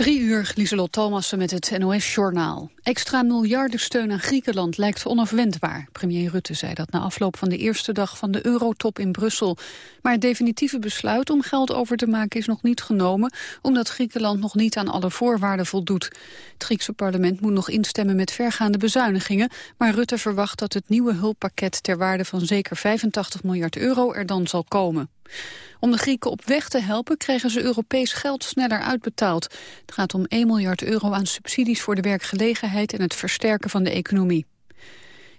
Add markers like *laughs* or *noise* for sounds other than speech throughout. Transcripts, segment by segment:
Drie uur, Lieselot Thomassen met het NOS-journaal. Extra miljardensteun aan Griekenland lijkt onafwendbaar. Premier Rutte zei dat na afloop van de eerste dag van de eurotop in Brussel. Maar het definitieve besluit om geld over te maken is nog niet genomen... omdat Griekenland nog niet aan alle voorwaarden voldoet. Het Griekse parlement moet nog instemmen met vergaande bezuinigingen... maar Rutte verwacht dat het nieuwe hulppakket ter waarde van zeker 85 miljard euro er dan zal komen. Om de Grieken op weg te helpen kregen ze Europees geld sneller uitbetaald. Het gaat om 1 miljard euro aan subsidies voor de werkgelegenheid en het versterken van de economie.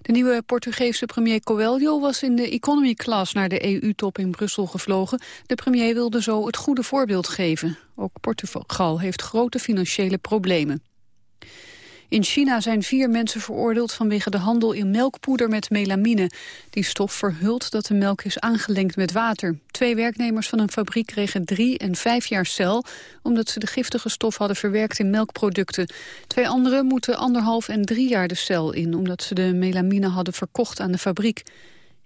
De nieuwe Portugese premier Coelho was in de economy class naar de EU-top in Brussel gevlogen. De premier wilde zo het goede voorbeeld geven. Ook Portugal heeft grote financiële problemen. In China zijn vier mensen veroordeeld vanwege de handel in melkpoeder met melamine. Die stof verhult dat de melk is aangelengd met water. Twee werknemers van een fabriek kregen drie en vijf jaar cel... omdat ze de giftige stof hadden verwerkt in melkproducten. Twee anderen moeten anderhalf en drie jaar de cel in... omdat ze de melamine hadden verkocht aan de fabriek.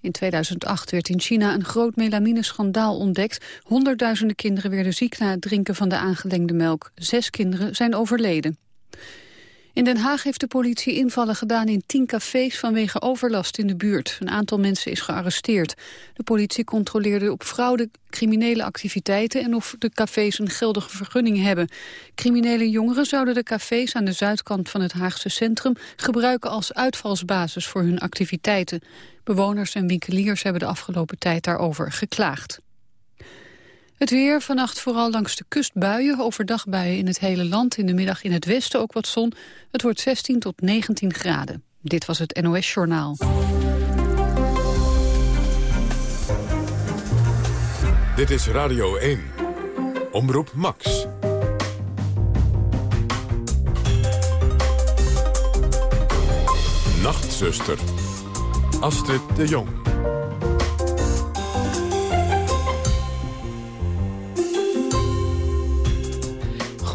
In 2008 werd in China een groot melamineschandaal ontdekt. Honderdduizenden kinderen werden ziek na het drinken van de aangelengde melk. Zes kinderen zijn overleden. In Den Haag heeft de politie invallen gedaan in tien cafés vanwege overlast in de buurt. Een aantal mensen is gearresteerd. De politie controleerde op fraude criminele activiteiten en of de cafés een geldige vergunning hebben. Criminele jongeren zouden de cafés aan de zuidkant van het Haagse centrum gebruiken als uitvalsbasis voor hun activiteiten. Bewoners en winkeliers hebben de afgelopen tijd daarover geklaagd. Het weer, vannacht vooral langs de kust buien, overdag buien in het hele land. In de middag in het westen ook wat zon. Het wordt 16 tot 19 graden. Dit was het NOS Journaal. Dit is Radio 1. Omroep Max. Nachtzuster. Astrid de Jong.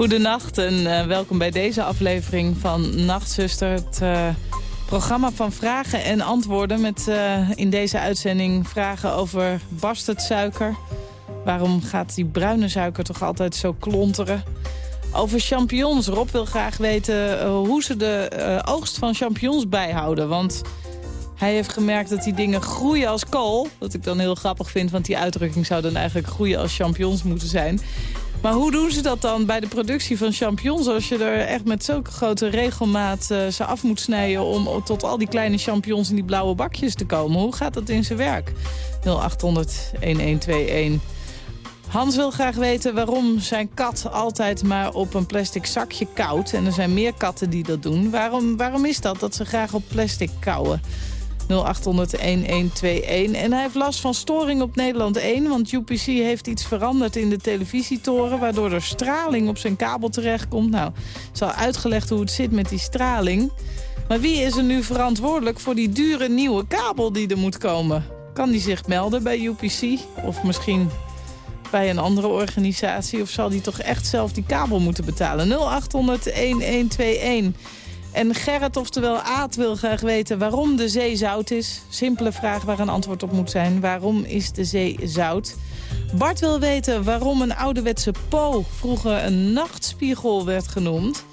Goedenacht en uh, welkom bij deze aflevering van Nachtzuster. Het uh, programma van vragen en antwoorden met uh, in deze uitzending vragen over bastardsuiker. Waarom gaat die bruine suiker toch altijd zo klonteren? Over champignons. Rob wil graag weten hoe ze de oogst van champignons bijhouden. Want hij heeft gemerkt dat die dingen groeien als kool. Wat ik dan heel grappig vind, want die uitdrukking zou dan eigenlijk groeien als champignons moeten zijn. Maar hoe doen ze dat dan bij de productie van champignons... als je er echt met zulke grote regelmaat uh, ze af moet snijden... om tot al die kleine champignons in die blauwe bakjes te komen? Hoe gaat dat in zijn werk? 0800-1121. Hans wil graag weten waarom zijn kat altijd maar op een plastic zakje koudt. En er zijn meer katten die dat doen. Waarom, waarom is dat, dat ze graag op plastic? 0800-1121. En hij heeft last van storing op Nederland 1... want UPC heeft iets veranderd in de televisietoren... waardoor er straling op zijn kabel terechtkomt. Nou, het is al uitgelegd hoe het zit met die straling. Maar wie is er nu verantwoordelijk voor die dure nieuwe kabel die er moet komen? Kan die zich melden bij UPC? Of misschien bij een andere organisatie? Of zal die toch echt zelf die kabel moeten betalen? 0800-1121. En Gerrit, oftewel Aad, wil graag weten waarom de zee zout is. Simpele vraag waar een antwoord op moet zijn. Waarom is de zee zout? Bart wil weten waarom een ouderwetse po vroeger een nachtspiegel werd genoemd.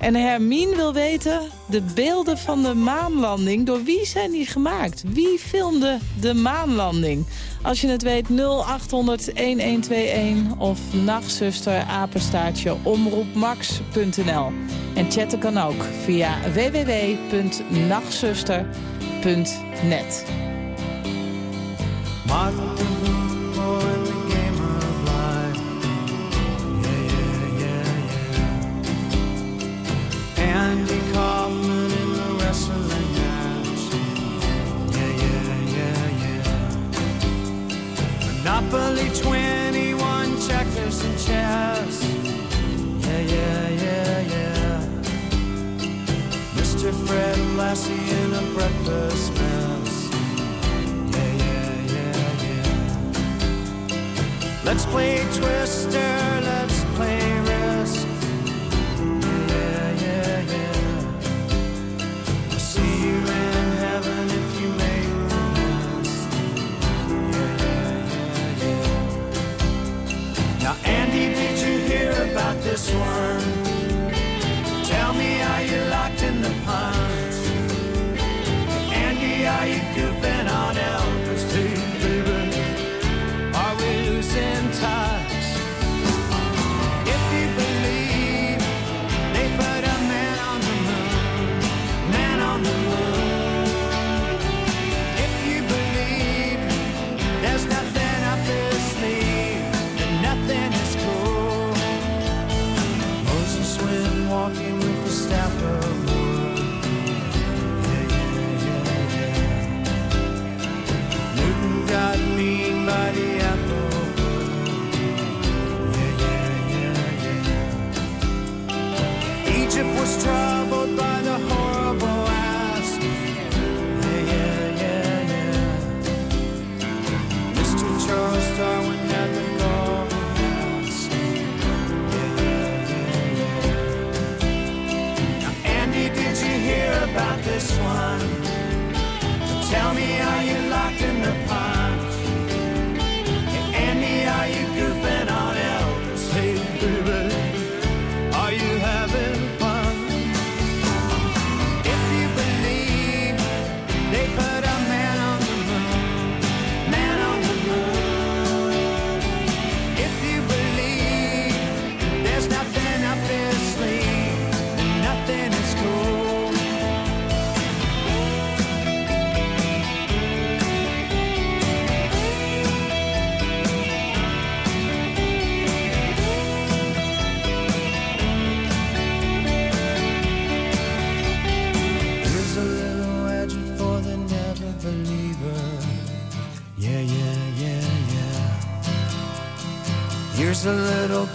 En Hermine wil weten, de beelden van de maanlanding, door wie zijn die gemaakt? Wie filmde de maanlanding? Als je het weet, 0800-1121 of nachtzuster apenstaartje omroepmax.nl. En chatten kan ook via www.nachtzuster.net. Let's play Twister, let's play Risk. Yeah, yeah, yeah. I'll see you in heaven if you make the. Yeah, yeah, yeah, yeah. Now, Andy, did you hear about this one? Tell me, are you locked in the pond?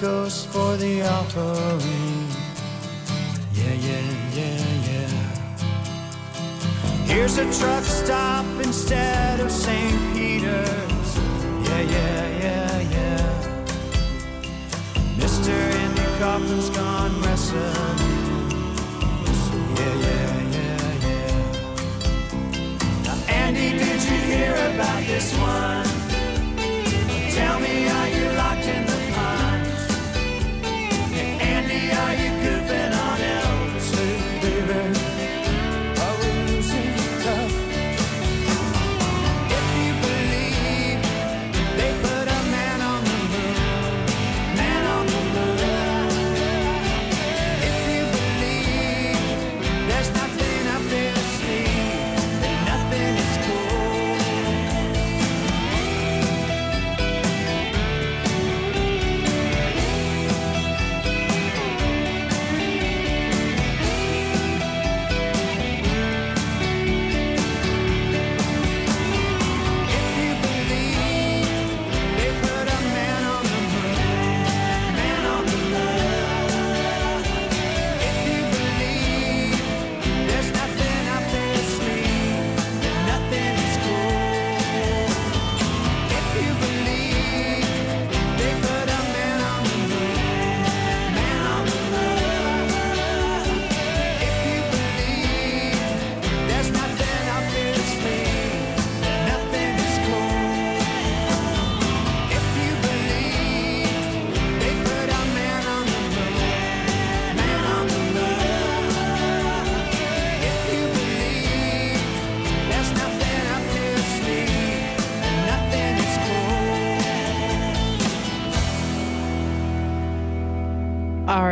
Ghost for the offering. Yeah, yeah, yeah, yeah. Here's a truck stop instead of St.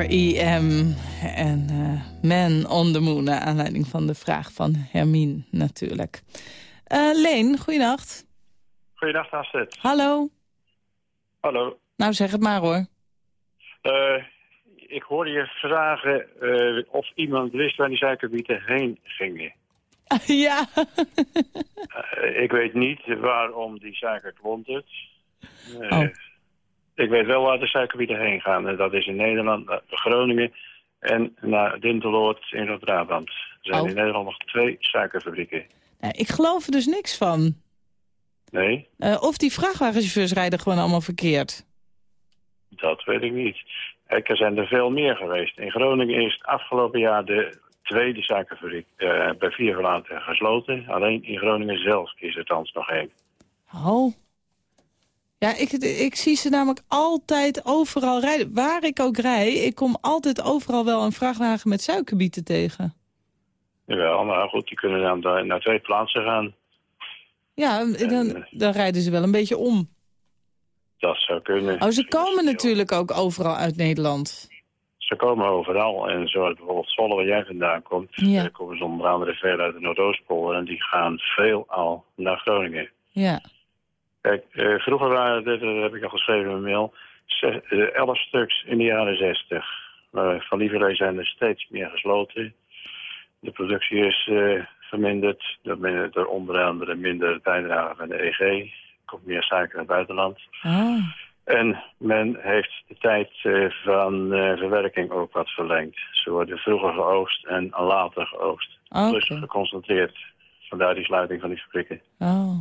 R.E.M. en eh, Man on the Moon. Naar aanleiding van de vraag van Hermine natuurlijk. Eh, Leen, goeienacht. Goeiedag, Astrid. Hallo. Hallo. Nou, zeg het maar hoor. Eh, ik hoorde je vragen of iemand wist waar die suikerbieten heen gingen. *laughs* ja. Ik weet niet waarom die suiker klontert. Oh. Ik weet wel waar de suikerbieten heen gaan. En dat is in Nederland, naar Groningen en naar Dinteloord in Noord-Brabant. Er zijn Oh. in Nederland nog twee suikerfabrieken. Nou, ik geloof er dus niks van. Nee, Eh, of die vrachtwagenchauffeurs rijden gewoon allemaal verkeerd. dat weet ik niet. Kijk, er zijn er veel meer geweest. In Groningen is het afgelopen jaar de tweede suikerfabriek eh, bij vier verlaten gesloten. Alleen in Groningen zelf is er thans nog één. Oh. Ja, ik, ik zie ze namelijk altijd overal rijden. Waar ik ook rij, ik kom altijd overal wel een vrachtwagen met suikerbieten tegen. Jawel, maar goed, die kunnen dan da- naar twee plaatsen gaan. Ja, dan, dan rijden ze wel een beetje om. Dat zou kunnen. Oh, ze komen natuurlijk ook overal uit Nederland. Ze komen overal. En zoals bijvoorbeeld Zwolle, waar jij vandaan komt, Ja. eh, komen ze onder andere veel uit de Noordoostpolder. En die gaan veel al naar Groningen. Ja. Kijk, eh, vroeger waren dat heb ik al geschreven in mijn mail, ze- eh, elf stuks in de jaren zestig. Maar van lieverlee zijn er steeds meer gesloten. De productie is eh, verminderd. Door onder andere minder bijdrage van de EG. Er komt meer suiker uit het buitenland. Oh. En men heeft de tijd van verwerking ook wat verlengd. Ze worden vroeger geoogst en later geoogst. Oh, Dus geconcentreerd. Vandaar die sluiting van die fabrieken. Oh.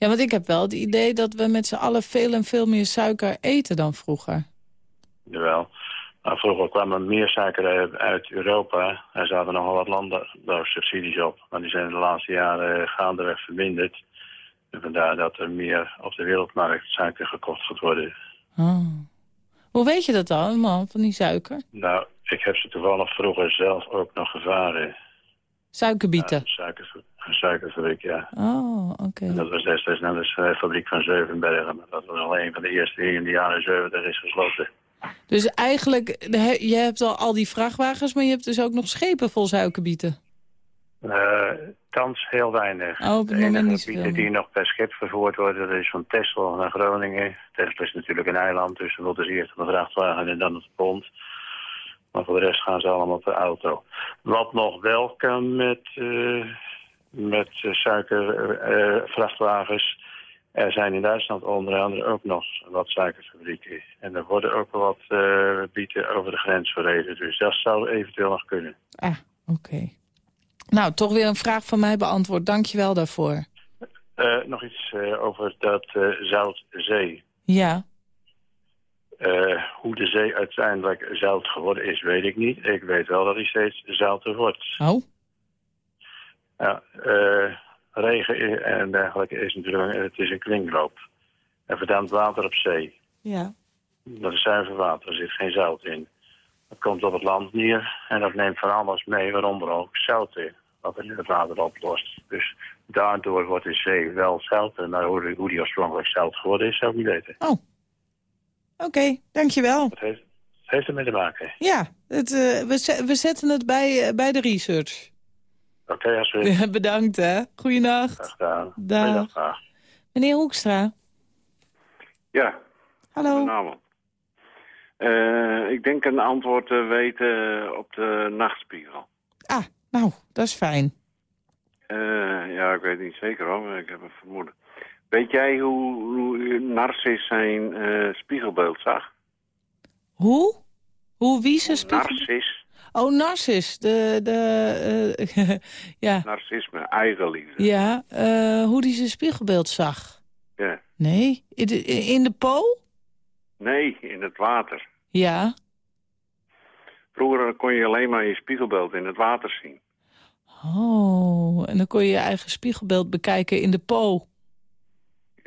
Ja, want ik heb wel het idee dat we met z'n allen veel en veel meer suiker eten dan vroeger. Jawel. Maar vroeger kwam er meer suiker uit- Europa. Er zaten nogal wat landbouwsubsidies op. Maar die zijn de laatste jaren gaandeweg verminderd. En vandaar dat er meer op de wereldmarkt suiker gekocht gaat worden. Oh. Hoe weet je dat dan, man, van die suiker? Nou, ik heb ze toevallig vroeger zelf ook nog gevaren. Suikerbieten. Suiker, suikerfabriek, ja. Oh, oké. Dat was destijds net de eh, fabriek van Zeuvenbergen. Maar dat was al een van de eerste die in de jaren 70 is gesloten. Dus eigenlijk, he- je hebt al al die vrachtwagens, maar je hebt dus ook nog schepen vol suikerbieten. Thans heel weinig. Oh, op het de moment enige niet gebieden die nog per schip vervoerd worden, dat is van Texel naar Groningen. Texel is natuurlijk een eiland, dus er wordt dus eerst een vrachtwagen en dan het pont. Maar voor de rest gaan ze allemaal per auto. Wat nog wel kan met, eh met eh, suikervrachtwagens... er zijn in Duitsland onder andere ook nog wat suikerfabrieken. En er worden ook wel wat eh bieten over de grens verreden. Dus dat zou eventueel nog kunnen. Ah, oké. Nou, toch weer een vraag van mij beantwoord. Dank je wel daarvoor. Eh, nog iets eh, over dat eh, Zoutzee. Ja, Eh, hoe de zee uiteindelijk zout geworden is, weet ik niet. Ik weet wel dat hij steeds zouter wordt. oh, Ja, eh, regen en dergelijke is natuurlijk een, het is een kringloop. En verdampt water op zee. ja. Dat is zuiver water, er zit geen zout in. Dat komt op het land neer en dat neemt van alles mee, waaronder ook zout in. Wat er in het water oplost. Dus daardoor wordt de zee wel zouter. Maar hoe, hoe die oorspronkelijk zout geworden is, zou ik niet weten. Oké, dankjewel. Dat heeft, het heeft ermee te maken. Ja, het, eh, we, we zetten het bij, eh, bij de research. Oké, alsjeblieft. Bedankt, hè. Goeienacht. Dag. Goeiedag, graag. Meneer Hoekstra, Ja, hallo. goedenavond. Eh, ik denk een antwoord te weten op de nachtspiegel. Ah, nou, dat is fijn. Eh, ja, ik weet niet zeker hoor, maar ik heb een vermoeden. Weet jij hoe, hoe Narcis zijn eh, spiegelbeeld zag? Hoe? Hoe wie ze spiegel... Narcis, Oh, Narcis. De, de, eh, *laughs* ja, narcisme, eigenliefde. ja eh, hoe die zijn spiegelbeeld zag. Ja. Nee? In de, in de po? Nee, in het water. Ja. Vroeger kon je alleen maar je spiegelbeeld in het water zien. Oh, en dan kon je je eigen spiegelbeeld bekijken in de po.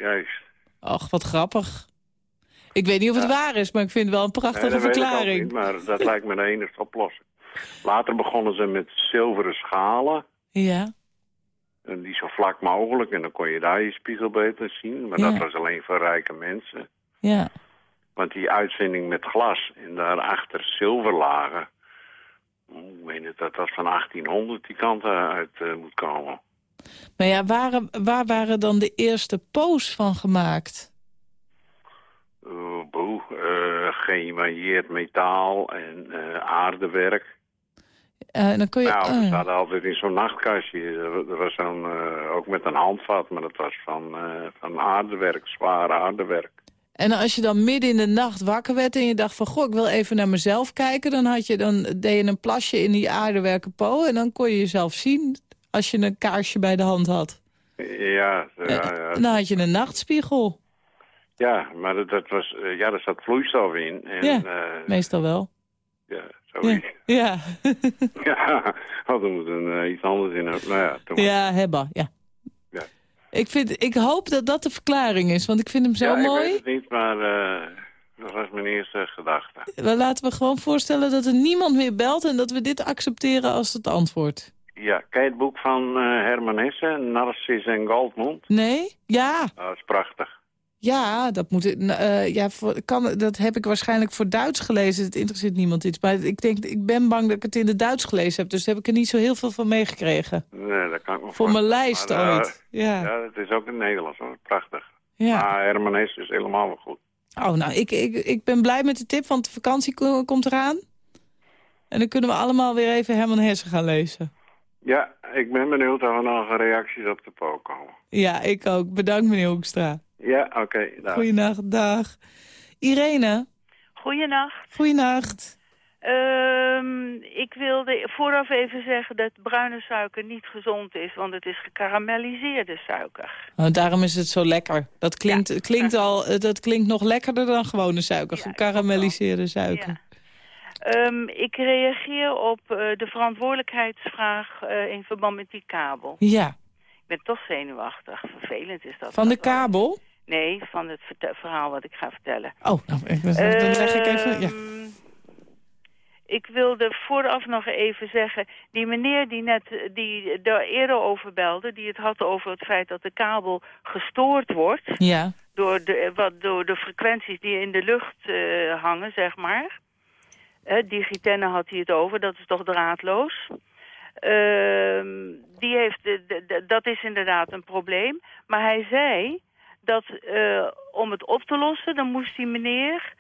Juist. Ach, wat grappig. Ik weet niet of het waar is, maar ik vind het wel een prachtige Nee, verklaring. niet, maar dat *laughs* lijkt me de enige oplossing. Later begonnen ze met zilveren schalen. Ja, En die zo vlak mogelijk. En dan kon je daar je spiegelbeeld in zien. Maar Ja. dat was alleen voor rijke mensen. ja. Want die uitzending met glas en daarachter zilverlagen... Ik meen het dat dat van 1800 die kant uit eh, moet komen. Maar ja, waar, waar waren dan de eerste po's van gemaakt? Uh, boe, eh, geëmailleerd metaal en eh, aardewerk. En dan kon je... Nou, we zaten altijd in zo'n nachtkastje. Er, was eh, ook met een handvat, maar dat was van, van aardewerk, zwaar aardewerk. En als je dan midden in de nacht wakker werd en je dacht van... goh, ik wil even naar mezelf kijken... dan, had je, dan deed je een plasje in die aardewerken po... en dan kon je jezelf zien als je een kaarsje bij de hand had. Ja, ja, Eh, ja. En dan had je een nachtspiegel. Ja, maar dat, dat was, eh, ja, daar zat vloeistof in. En, Ja. eh, Meestal wel. ja, Ja, zoiets. ja. *laughs* *laughs* Ja, had er moet een, iets anders in. hebben. Nou ja, toen ja hebba, ja. Ja. Ik, vind, ik hoop dat dat de verklaring is, want ik vind hem zo ja, mooi. ik weet het niet, maar eh, dat was mijn eerste gedachte. We laten we gewoon voorstellen dat er niemand meer belt... en dat we dit accepteren als het antwoord. Ja, ken je het boek van eh, Herman Hesse, Narcis en Goldmund? Nee? Ja, Oh, dat is prachtig. ja, dat, moet, ik- eh, ja voor, kan, dat heb ik waarschijnlijk voor Duits gelezen. Het interesseert niemand iets. Maar ik, denk, ik ben bang dat ik het in het Duits gelezen heb. Dus daar heb ik er niet zo heel veel van meegekregen. Nee, dat kan ik me Voor mijn lijst Maar, eh, ooit. Ja, Ja, het is ook in het Nederlands hoor, prachtig. ja. Maar Herman Hesse is helemaal wel goed. Oh, nou, ik, ik, ik ben blij met de tip, want de vakantie ko- komt eraan. En dan kunnen we allemaal weer even Herman Hesse gaan lezen. Ja, ik ben benieuwd of er nog reacties op de po komen. Ja, ik ook. Bedankt, meneer Hoekstra. Ja, oké. dag. Goeienacht, dag. Irene, Goeienacht. goeienacht. Ehm, ik wilde vooraf even zeggen dat bruine suiker niet gezond is, want het is gekarameliseerde suiker. Oh, daarom is het zo lekker. Dat klinkt, Ja. klinkt, al, eh, dat klinkt nog lekkerder dan gewone suiker. Ja, Gekarameliseerde suiker. Ehm, ik reageer op eh, de verantwoordelijkheidsvraag eh, in verband met die kabel. Ja, Ik ben toch zenuwachtig. Vervelend is dat. van de wel. kabel? Nee, van het verhaal wat ik ga vertellen. Oh, nou, ik- dan leg ik even... Ja. Ehm, Ik wilde vooraf nog even zeggen, die meneer die net eh, die daar eerder over belde, die het had over het feit dat de kabel gestoord wordt ja, door de, wat, door de frequenties die in de lucht hangen, zeg maar. Eh, digitenne had hij het over, dat is toch draadloos. Ehm, die heeft, de, de- de- dat is inderdaad een probleem. Maar hij zei dat eh, om het op te lossen, dan moest die meneer,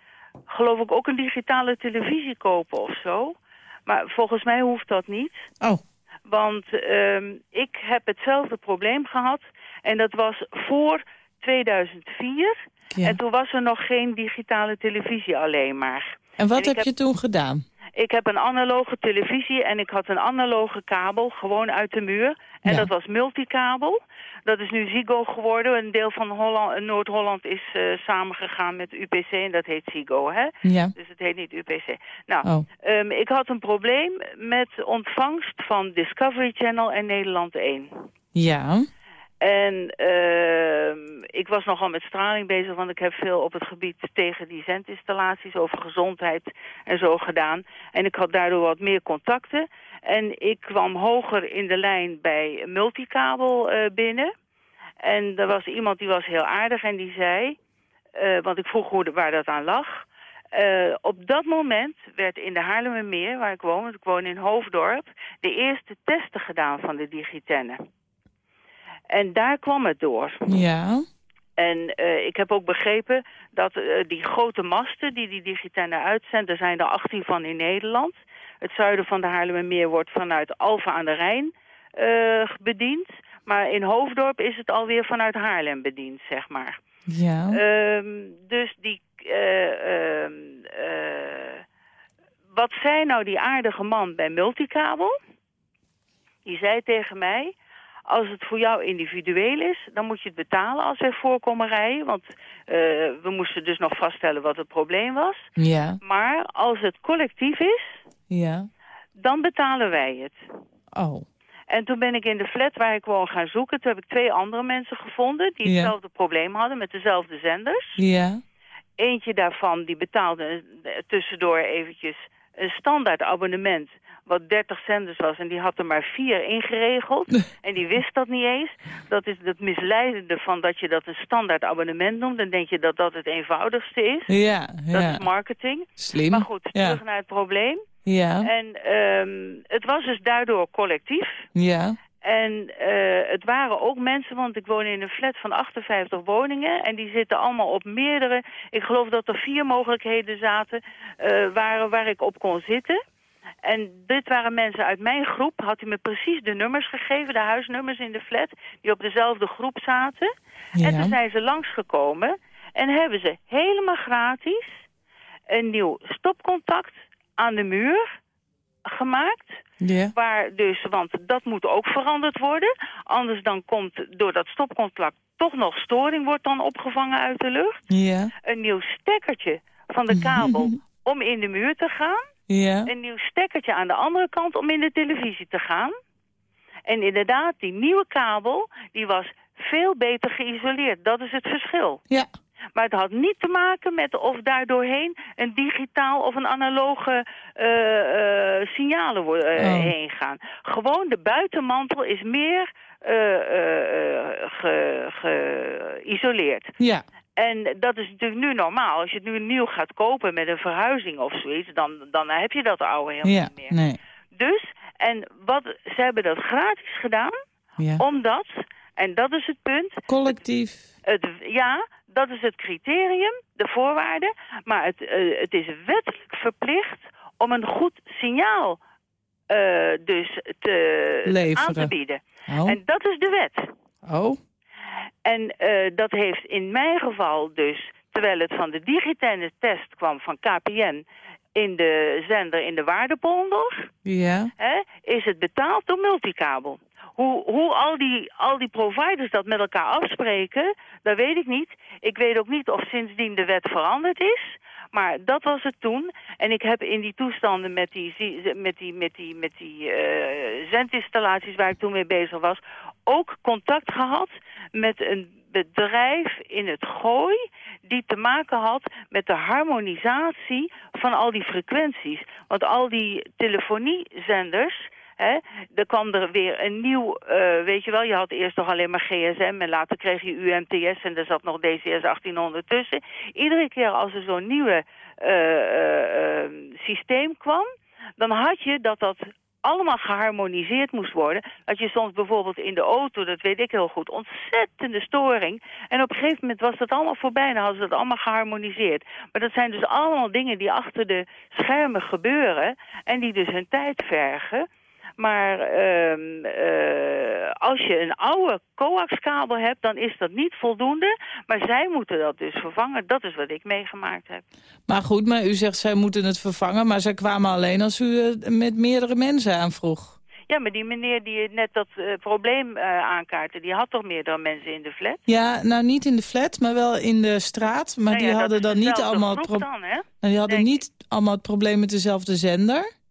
geloof ik, ook een digitale televisie kopen of zo. Maar volgens mij hoeft dat niet. Oh, Want ehm, ik heb hetzelfde probleem gehad. En dat was voor 2004. ja. En toen was er nog geen digitale televisie alleen maar. En wat en heb heb- je toen gedaan? Ik heb een analoge televisie en ik had een analoge kabel, gewoon uit de muur. En Ja. dat was multicabel. Dat is nu Ziggo geworden. Een deel van Holland, Noord-Holland is eh, samengegaan met UPC en dat heet Ziggo, hè? Ja, Dus het heet niet UPC. Nou, oh, ehm, ik had een probleem met ontvangst van Discovery Channel en Nederland 1. ja, En ehm, ik was nogal met straling bezig, want ik heb veel op het gebied tegen die zendinstallaties over gezondheid en zo gedaan. En ik had daardoor wat meer contacten. En ik kwam hoger in de lijn bij multicabel eh, binnen. En er was iemand die was heel aardig en die zei, eh, want ik vroeg waar dat aan lag. Eh, op dat moment werd in de Haarlemmermeer, waar ik woon, want ik woon in Hoofddorp, de eerste testen gedaan van de digitenne. En daar kwam het door. ja, En eh, ik heb ook begrepen dat eh, die grote masten die die digitenne uitzenden, er zijn er 18 van in Nederland. Het zuiden van de Haarlemmermeer wordt vanuit Alphen aan de Rijn eh, bediend. Maar in Hoofddorp is het alweer vanuit Haarlem bediend, zeg maar. ja. Ehm, dus die... eh, ehm, eh, wat zei nou die aardige man bij Multicabel? Die zei tegen mij... Als het voor jou individueel is, dan moet je het betalen als wij voorkomen rijden. Want eh, we moesten dus nog vaststellen wat het probleem was. ja, Maar als het collectief is, ja. dan betalen wij het. Oh, En toen ben ik in de flat waar ik woon gaan zoeken. Toen heb ik twee andere mensen gevonden die Ja. hetzelfde probleem hadden met dezelfde zenders. ja, Eentje daarvan die betaalde eh, tussendoor eventjes een standaard abonnement wat 30 zenders was en die had er maar vier ingeregeld. en die wist dat niet eens. Dat is het misleidende van dat je dat een standaard abonnement noemt. Dan denk je dat dat het eenvoudigste is. ja, Dat ja. is marketing. Slim. Maar goed, ja, terug naar het probleem. ja, En ehm, het was dus daardoor collectief. ja, En eh, het waren ook mensen, want ik woon in een flat van 58 woningen. En die zitten allemaal op meerdere... Ik geloof dat er vier mogelijkheden zaten eh, waren waar ik op kon zitten. En dit waren mensen uit mijn groep. Had hij me precies de nummers gegeven, de huisnummers in de flat... die op dezelfde groep zaten. En toen zijn ze langsgekomen en hebben ze helemaal gratis... een nieuw stopcontact aan de muur gemaakt... ja, Waar dus, want dat moet ook veranderd worden. Anders dan komt door dat stopcontact toch nog storing wordt dan opgevangen uit de lucht. ja, Een nieuw stekkertje van de kabel *laughs* om in de muur te gaan. Ja, Een nieuw stekkertje aan de andere kant om in de televisie te gaan. En inderdaad, die nieuwe kabel, die was veel beter geïsoleerd. Dat is het verschil. ja, Maar het had niet te maken met of daar doorheen een digitaal of een analoge eh, eh, signalen Oh. heen gaan. Gewoon de buitenmantel is meer ge- geïsoleerd. ja, En dat is natuurlijk nu normaal. Als je het nu nieuw gaat kopen met een verhuizing of zoiets, dan, dan heb je dat oude helemaal ja, niet meer. nee, Dus, en wat, ze hebben dat gratis gedaan, ja. omdat, en dat is het punt, Collectief, het, ja, dat is het criterium, de voorwaarde. Maar het, eh, het is wettelijk verplicht om een goed signaal eh, dus te, Leveren. aan te bieden. oh, En dat is de wet. oh, En eh, dat heeft in mijn geval dus terwijl het van de digitale test kwam van KPN in de zender in de Waardepolder, Ja. hè, is het betaald door multicabel. Hoe, hoe al, die, al die providers dat met elkaar afspreken, dat weet ik niet. Ik weet ook niet of sindsdien de wet veranderd is. Maar dat was het toen. En ik heb in die toestanden met die, met die, met die, met die eh, zendinstallaties waar ik toen mee bezig was... ook contact gehad met een bedrijf in het Gooi... die te maken had met de harmonisatie van al die frequenties. Want al die telefoniezenders... Hè, er kwam er weer een nieuw, eh, weet je wel, je had eerst nog alleen maar GSM en later kreeg je UMTS en er zat nog DCS 1800 tussen. Iedere keer als er zo'n nieuwe eh, eh, systeem kwam, dan had je dat dat allemaal geharmoniseerd moest worden. Dat je soms bijvoorbeeld in de auto, dat weet ik heel goed, ontzettende storing. En op een gegeven moment was dat allemaal voorbij en hadden ze dat allemaal geharmoniseerd. Maar dat zijn dus allemaal dingen die achter de schermen gebeuren en die dus hun tijd vergen. Maar ehm, eh, als je een oude coaxkabel hebt, dan is dat niet voldoende. Maar zij moeten dat dus vervangen. Dat is wat ik meegemaakt heb. Maar goed, maar u zegt zij moeten het vervangen, maar zij kwamen alleen als u eh, met meerdere mensen aanvroeg. Ja, maar die meneer die net dat eh, probleem aankaartte... die had toch meerdere mensen in de flat? Ja, nou niet in de flat, maar wel in de straat. Maar Nou die ja, dat hadden dan niet allemaal dan, hè? nou, die hadden denk niet allemaal het probleem met dezelfde zender.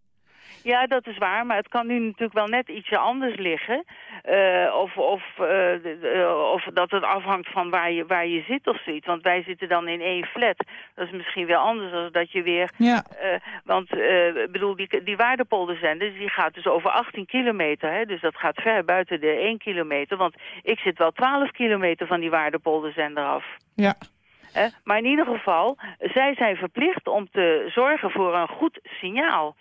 Ja, dat is waar, maar het kan nu natuurlijk wel net ietsje anders liggen. Eh, of, of, eh, eh, of dat het afhangt van waar je, waar je zit of zoiets. Want wij zitten dan in één flat. Dat is misschien wel anders dan dat je weer... Ja. want eh, ik bedoel, die, die waardepolderzender die gaat dus over 18 kilometer. Hè? Dus dat gaat ver buiten de 1 kilometer. Want ik zit wel 12 kilometer van die waardepolderzender af. Ja. Maar in ieder geval, zij zijn verplicht om te zorgen voor een goed signaal.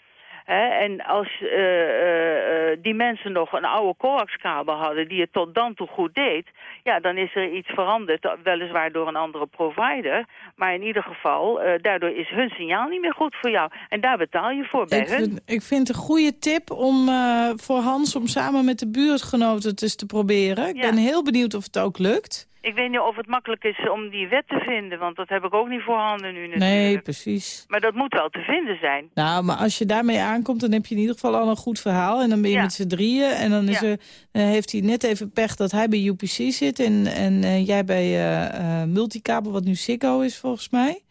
En als eh, eh, eh, die mensen nog een oude coaxkabel hadden die het tot dan toe goed deed, ja, dan is er iets veranderd, weliswaar door een andere provider. Maar in ieder geval, daardoor is hun signaal niet meer goed voor jou. En daar betaal je voor bij Ik hun. vind, ik vind het een goede tip om voor Hans om samen met de buurtgenoten het eens te proberen. Ik Ja. ben heel benieuwd of het ook lukt. Ik weet niet of het makkelijk is om die wet te vinden, want dat heb ik ook niet voorhanden nu natuurlijk. Nee, precies. Maar dat moet wel te vinden zijn. Nou, maar als je daarmee aankomt, dan heb je in ieder geval al een goed verhaal. En dan ben je Ja. met z'n drieën. En dan is Ja. er, eh, heeft hij net even pech dat hij bij UPC zit. En, en eh, jij bij eh, Multicabel, wat nu Ziggo is volgens mij.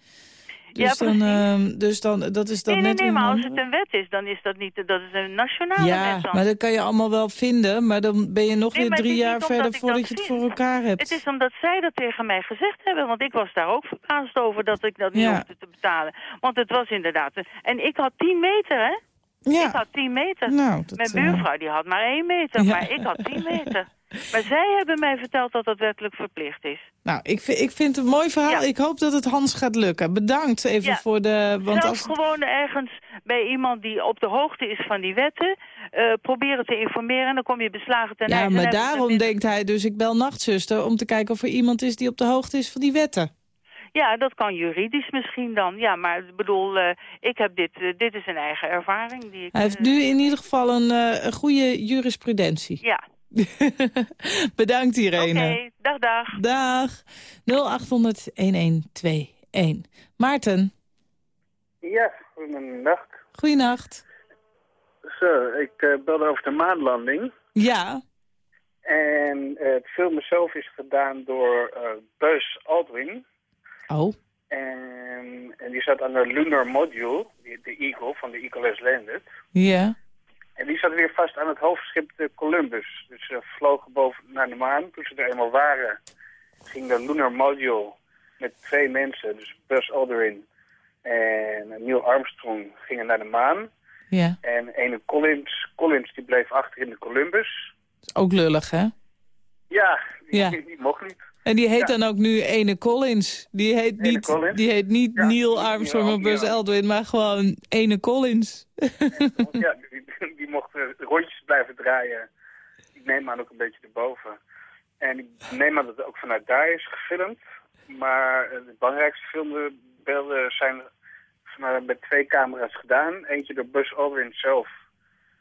Dus, Ja, dan, ehm, dus dan, dat is dan Nee, nee, net nee, een maar als het een wet is, dan is dat niet, dat is een nationale Ja, wet dan. maar dat kan je allemaal wel vinden. Maar dan ben je nog Nee, weer drie jaar verder voordat dat je het vind. voor elkaar hebt. Het is omdat zij dat tegen mij gezegd hebben, want ik was daar ook verbaasd over dat ik dat niet Ja. hoefde te betalen. Want het was inderdaad... een- En ik had 10 meter, hè? Ik ja, had 10 meter. nou, dat, Mijn eh, buurvrouw die had maar 1 meter, Ja. maar ik had 10 meter. *laughs* Maar zij hebben mij verteld dat dat wettelijk verplicht is. nou, ik vind, ik vind het een mooi verhaal. Ja. Ik hoop dat het Hans gaat lukken. Bedankt even Ja. voor de... Want Zelfs als, gewoon ergens bij iemand die op de hoogte is van die wetten... eh, proberen te informeren en dan kom je beslagen ten Ja, maar daarom denkt hij dus, ik bel nachtzuster... om te kijken of er iemand is die op de hoogte is van die wetten. Ja, dat kan juridisch misschien dan. Ja, maar ik bedoel, eh, ik heb dit, eh, dit is een eigen ervaring. Die ik, Hij heeft nu in ieder geval een, een goede jurisprudentie. Ja, *laughs* Bedankt oké. Irene. Dag, dag. Dag. 0800-1121. Maarten, Ja, goedendag. goeienacht. Zo, ik eh, belde over de maanlanding. Ja, En eh, het filmen zelf is gedaan door eh Buzz Aldrin. oh, En, en die zat aan de Lunar Module, de Eagle, van de Eagle has landed. ja, En die zat weer vast aan het hoofdschip de Columbus. Dus ze vlogen boven naar de maan. Toen ze er eenmaal waren, ging de Lunar Module met twee mensen, dus Buzz Aldrin en Neil Armstrong, gingen naar de maan. ja. En ene Collins, Collins die bleef achter in de Columbus. Is ook lullig, hè? Ja, die, Ja. die, die mocht niet. En die heet Ja. dan ook nu Ene Collins. Die heet Ene niet, Collins. die heet niet Ja, Neil Armstrong of Buzz. Aldrin, maar gewoon Ene Collins. Ja, die, die mocht eh, rondjes blijven draaien. Ik neem aan ook een beetje erboven. En ik neem aan dat het ook vanuit daar is gefilmd. Maar eh, de belangrijkste filmbeelden zijn vanuit, met twee camera's gedaan. Eentje door Buzz Aldrin zelf.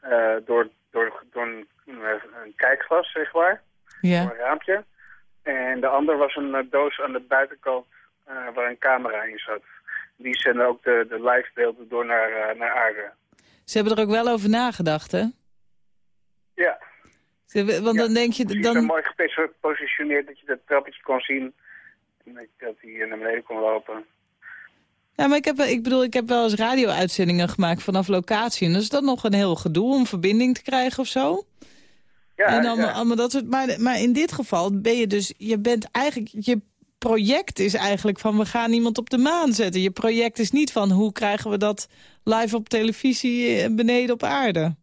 eh, door, door, door een, een, een kijkglas, zeg maar. Ja. Door een raampje. En de ander was een eh, doos aan de buitenkant eh, waar een camera in zat. Die zenden ook de, de live beelden door naar, eh, naar aarde. Ze hebben er ook wel over nagedacht, hè? Ja, Ze Want dan denk je... zo Dan, mooi gepositioneerd dat je dat trappetje kon zien. En dat, dat hij naar beneden kon lopen. ja, maar ik, heb, ik bedoel, ik heb wel eens radio-uitzendingen gemaakt vanaf locatie. En dan is dat nog een heel gedoe om verbinding te krijgen of zo. Ja, en allemaal, ja. allemaal dat soort, maar, maar in dit geval ben je dus... Je bent eigenlijk... Je project is eigenlijk van we gaan iemand op de maan zetten. Je project is niet van hoe krijgen we dat live op televisie eh, beneden op aarde.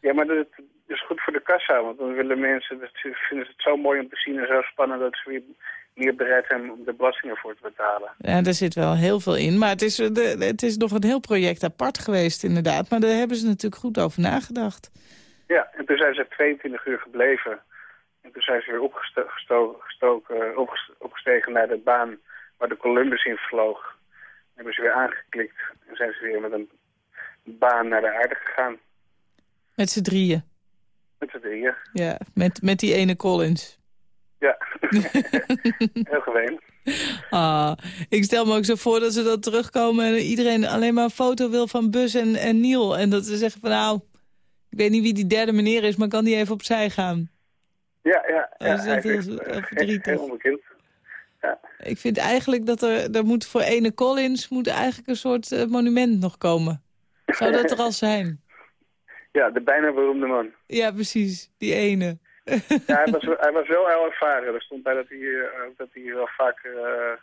ja, maar dat is goed voor de kassa. Want dan willen mensen, dat vinden ze het zo mooi om te zien en zo spannend... dat ze weer meer bereid zijn om de belastingen voor te betalen. Ja, daar zit wel heel veel in. Maar het is, eh, de, het is nog een heel project apart geweest inderdaad. Maar daar hebben ze natuurlijk goed over nagedacht. Ja, en toen zijn ze 22 uur gebleven. En toen zijn ze weer opgesto gesto- gestoken, opges- opgestegen naar de baan waar de Columbus in vloog. Hebben ze weer aangeklikt en zijn ze weer met een baan naar de aarde gegaan. Met z'n drieën. Met z'n drieën. Ja, met, met die ene Collins. Ja, *laughs* heel geween. Ah, ik stel me ook zo voor dat ze dan terugkomen... en iedereen alleen maar een foto wil van Bus en, en Neil. En dat ze zeggen van nou, ik weet niet wie die derde meneer is... maar kan die even opzij gaan? Ja, ja. Oh, ja is dat heel- is echt, heel eh, verdrietig? heel onbekend. Ik vind eigenlijk dat er, er moet voor ene Collins... moet eigenlijk een soort eh, monument nog komen. Zou dat er al zijn? *laughs* Ja, de bijna beroemde man. Ja, precies. Die ene. Ja, hij was, *laughs* hij was wel heel ervaren. Er stond bij dat hij, eh, dat hij wel vaker eh,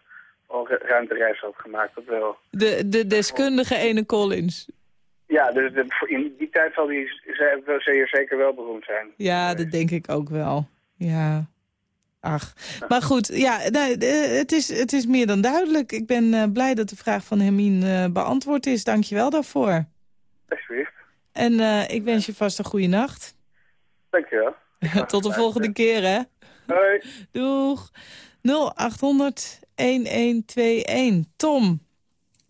al ruimtereis had gemaakt. Dat wel. De, de deskundige ene Collins. Ja, dus de, in die tijd zal ze- zeer zeker wel beroemd zijn. Ja, dat denk ik ook wel. Ja. Ach. Maar goed, ja, nee, eh, het, is, het is meer dan duidelijk. Ik ben eh, blij dat de vraag van Hermine eh, beantwoord is. Dank je wel daarvoor. Alsjeblieft. En eh, ik wens je vast een goede nacht. Dankjewel. *laughs* Tot de volgende keer, hè. Hoi. Doeg. 0800 1121. Tom.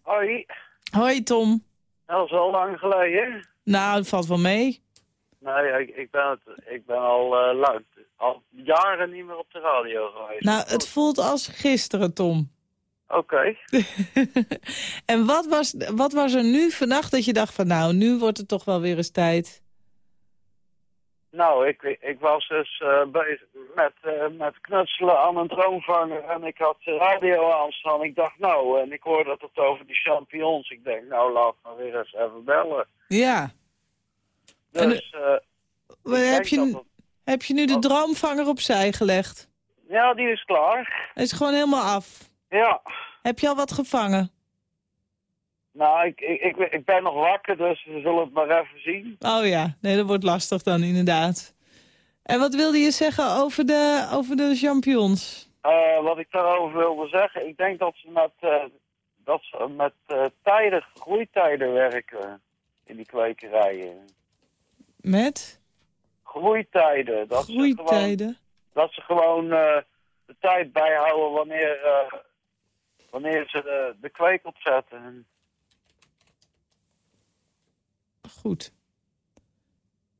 Hoi, Hoi, Tom. Dat is al lang geleden. Nou, het valt wel mee. Nee, ik, ik ben, het, ik ben al, eh, lang, al jaren niet meer op de radio geweest. Nou, het voelt als gisteren, Tom. Oké. *laughs* en wat was, wat was er nu vannacht dat je dacht van... nou, nu wordt het toch wel weer eens tijd? Nou, ik, ik was dus eh, bezig met, eh, met knutselen aan een droomvanger en ik had de radio aanstaan. Ik dacht, nou, en ik hoorde dat het over die champignons. Ik denk, nou, laat me weer eens even bellen. Ja. En, Dus, eh, heb, je, het- heb je nu de droomvanger opzij gelegd? ja, die is klaar. Hij is gewoon helemaal af. Ja. Heb je al wat gevangen? Nou, ik, ik, ben nog wakker, dus we zullen het maar even zien. Oh ja, nee, dat wordt lastig dan inderdaad. En wat wilde je zeggen over de, over de champignons? Eh, wat ik daarover wilde zeggen, ik denk dat ze met, eh, dat ze met eh, tijden, groeitijden werken in die kwekerijen. Met Groeitijden. Dat Ze gewoon, groeitijden? dat ze gewoon de tijd bijhouden wanneer, wanneer ze de, de kweek opzetten. Goed.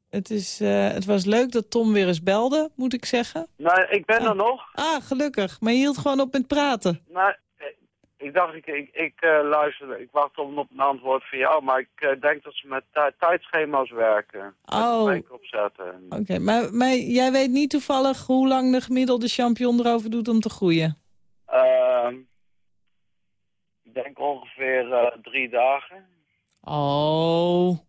Het, is, eh, het was leuk dat Tom weer eens belde, moet ik zeggen. Nou, ik ben er nog. Ah, gelukkig. Maar je hield gewoon op met praten. Nou, eh, ik dacht, ik, ik, ik eh, luisterde, ik wacht op een antwoord van jou, maar ik denk dat ze met tij- tijdschema's werken. Oh. opzetten. Oké, maar, maar jij weet niet toevallig hoe lang de gemiddelde champignon erover doet om te groeien? Ehm, ik denk ongeveer drie dagen. Oh.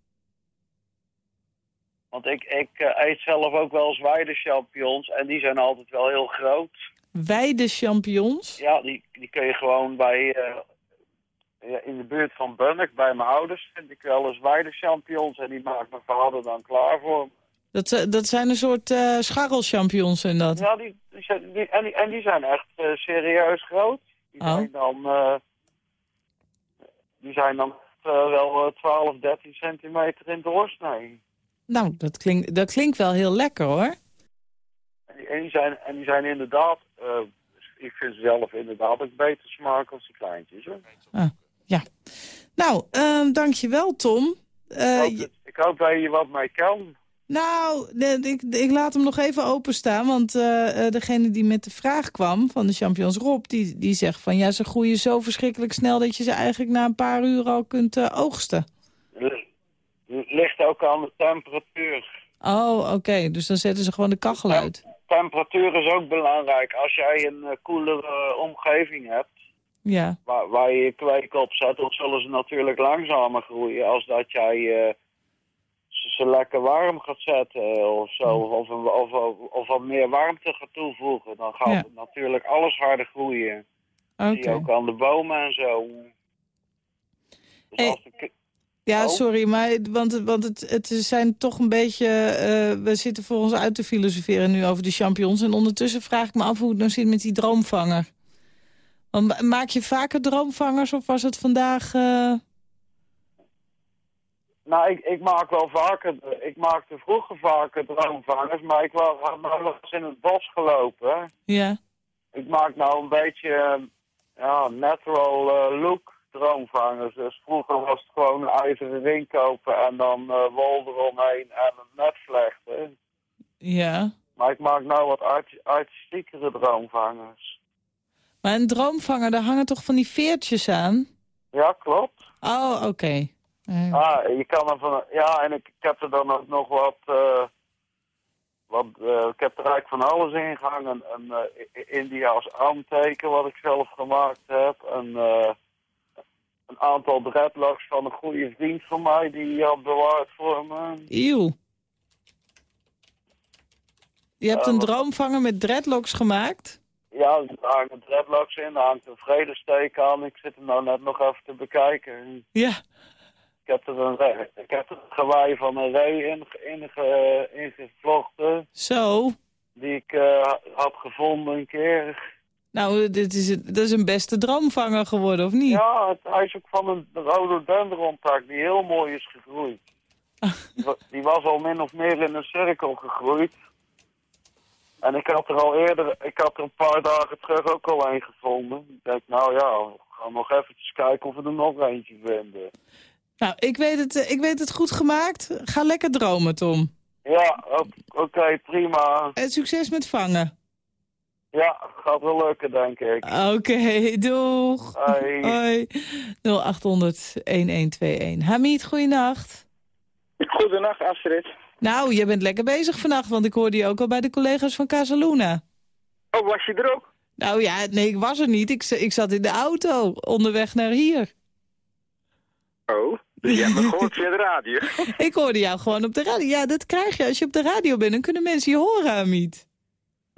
Want ik, ik eh, eet zelf ook wel eens weidechampignons en die zijn altijd wel heel groot. Weide champignons? Ja, die, die kun je gewoon bij, eh, in de buurt van Bunnik, bij mijn ouders, vind ik wel eens weidechampignons en die maakt mijn vader dan klaar voor me. Dat, dat zijn een soort eh scharrelchampignons en dat. Ja, die, die, en, die, en die zijn echt eh, serieus groot. Die Oh. zijn dan, die zijn dan wel eh, 12, 13 centimeter in doorsnee. Nou, dat klinkt, dat klinkt wel heel lekker hoor. En die, en die zijn, en die zijn inderdaad, eh, ik vind ze zelf inderdaad ook beter smaken als die kleintjes. Hoor. Nou, ehm dankjewel Tom. Eh, ik, hoop je- dat, ik hoop dat je wat mee kan. Nou, ik, ik laat hem nog even openstaan. Want eh, eh, degene die met de vraag kwam van de Champions Rob... Die, die zegt van ja, ze groeien zo verschrikkelijk snel... dat je ze eigenlijk na een paar uur al kunt eh, oogsten. Ligt ook aan de temperatuur. Oh, oké. Dus dan zetten ze gewoon de kachel uit. Temperatuur is ook belangrijk. Als jij een eh, koelere omgeving hebt, Ja, waar, waar je je kweek op zet, dan zullen ze natuurlijk langzamer groeien als dat jij eh, ze, ze lekker warm gaat zetten of zo. Of, of, of, of wat meer warmte gaat toevoegen. Dan gaat Ja. natuurlijk alles harder groeien. oké. Ook aan de bomen en zo. Dus Hey. als de k- Ja, Oh. sorry, maar want, het- want het, het zijn toch een beetje... eh, we zitten voor ons uit te filosoferen nu over de champions. En ondertussen vraag ik me af hoe het nou zit met die droomvanger. Want maak je vaker droomvangers of was het vandaag... eh, Nou, ik, ik maak wel vaker, ik maakte vroeger vaker droomvangers, maar ik was, had wel eens in het bos gelopen. Ja, Ik maak nou een beetje, ja, natural eh, look droomvangers. Dus vroeger was het gewoon een ijzeren ring kopen en dan eh wol eromheen en een net vlechten. ja. Maar ik maak nou wat art, artistiekere droomvangers. Maar een droomvanger, daar hangen toch van die veertjes aan? Ja, klopt. Oh, oké. Eh, Ah, je kan er van, ja, en ik, ik heb er dan ook nog wat, eh, wat ik heb er eigenlijk van alles in gehangen. Een I- Indiaas armteken wat ik zelf gemaakt heb. Een, een aantal dreadlocks van een goede vriend van mij die had bewaard voor me. Eeuw. Je hebt Ja, een droomvanger met dreadlocks gemaakt? Ja, er hangen dreadlocks in, er hangt een vredesteek aan. Ik zit hem nou net nog even te bekijken. Ja. Ik heb er een, ik heb er gewaai van een ree in, in, ingevlochten. Zo. Die ik eh, had gevonden een keer. Nou, dit is, het- dat is een beste droomvanger geworden, of niet? Ja, het, is ook van een rhododendron-tak die heel mooi is gegroeid. *laughs* Die, wa- die was al min of meer in een cirkel gegroeid. En ik had er al eerder, ik had er een paar dagen terug ook al een gevonden. Ik denk, nou ja, we gaan nog eventjes kijken of we er nog eentje vinden. Nou, ik weet, het, eh, ik weet het goed gemaakt. Ga lekker dromen, Tom. Ja, oké, prima. En succes met vangen. Ja, gaat wel lukken, denk ik. Oké, doeg. Hoi. Hoi. 0800-1121. Hamid, goeienacht. Goedenacht, Astrid. Nou, je bent lekker bezig vannacht, want ik hoorde je ook al bij de collega's van Casaluna. Oh, was je er ook? Nou ja, nee, ik was er niet. Ik, ik zat in de auto, onderweg naar hier. Oh, dus je hebt me *laughs* gehoord via de radio. Ik hoorde jou gewoon op de radio. Ja, dat krijg je. Als je op de radio bent, dan kunnen mensen je horen, Hamid.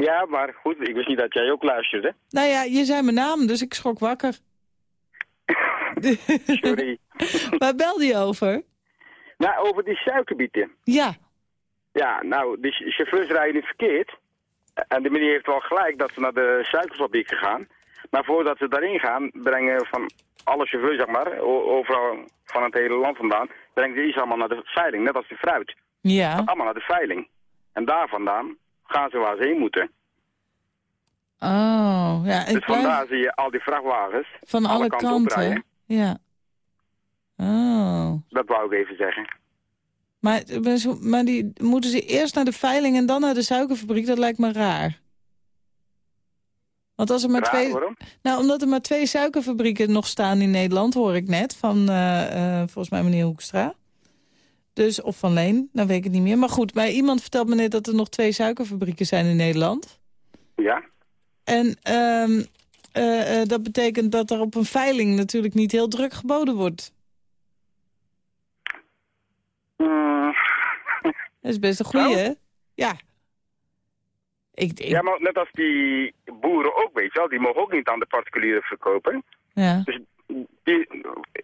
Ja, maar goed, ik wist niet dat jij ook luisterde. Nou ja, je zei mijn naam, dus ik schrok wakker. *laughs* Sorry. *laughs* Waar belde je over? nou, over die suikerbieten. Ja. Ja, nou, die ch- chauffeurs rijden niet verkeerd. En de meneer heeft wel gelijk dat ze naar de suikerfabriek gaan. Maar voordat ze daarin gaan, brengen van alle chauffeurs, zeg maar, overal van het hele land vandaan, brengen ze iets allemaal naar de veiling, net als de fruit. Ja. Allemaal naar de veiling. En daar vandaan gaan ze waar ze heen moeten. Oh, ja. Ik dus blijf vandaar zie je al die vrachtwagens van alle, kanten. Ja. Oh. Dat wou ik even zeggen. Maar, maar die, moeten ze eerst naar de veiling en dan naar de suikerfabriek? Dat lijkt me raar. Want als er maar Raar, twee... waarom? Nou, omdat er maar twee suikerfabrieken nog staan in Nederland, hoor ik net. Van, eh, eh, volgens mij meneer Hoekstra. Dus, of van Leen, dan weet ik het niet meer. Maar goed, maar iemand vertelt me net dat er nog twee suikerfabrieken zijn in Nederland. Ja? En ehm, eh, eh, dat betekent dat er op een veiling natuurlijk niet heel druk geboden wordt. Mm, Dat is best een goeie, hè? Ja. Ik, ik, ja, maar net als die boeren ook, weet je wel, die mogen ook niet aan de particulieren verkopen. ja. Dus die,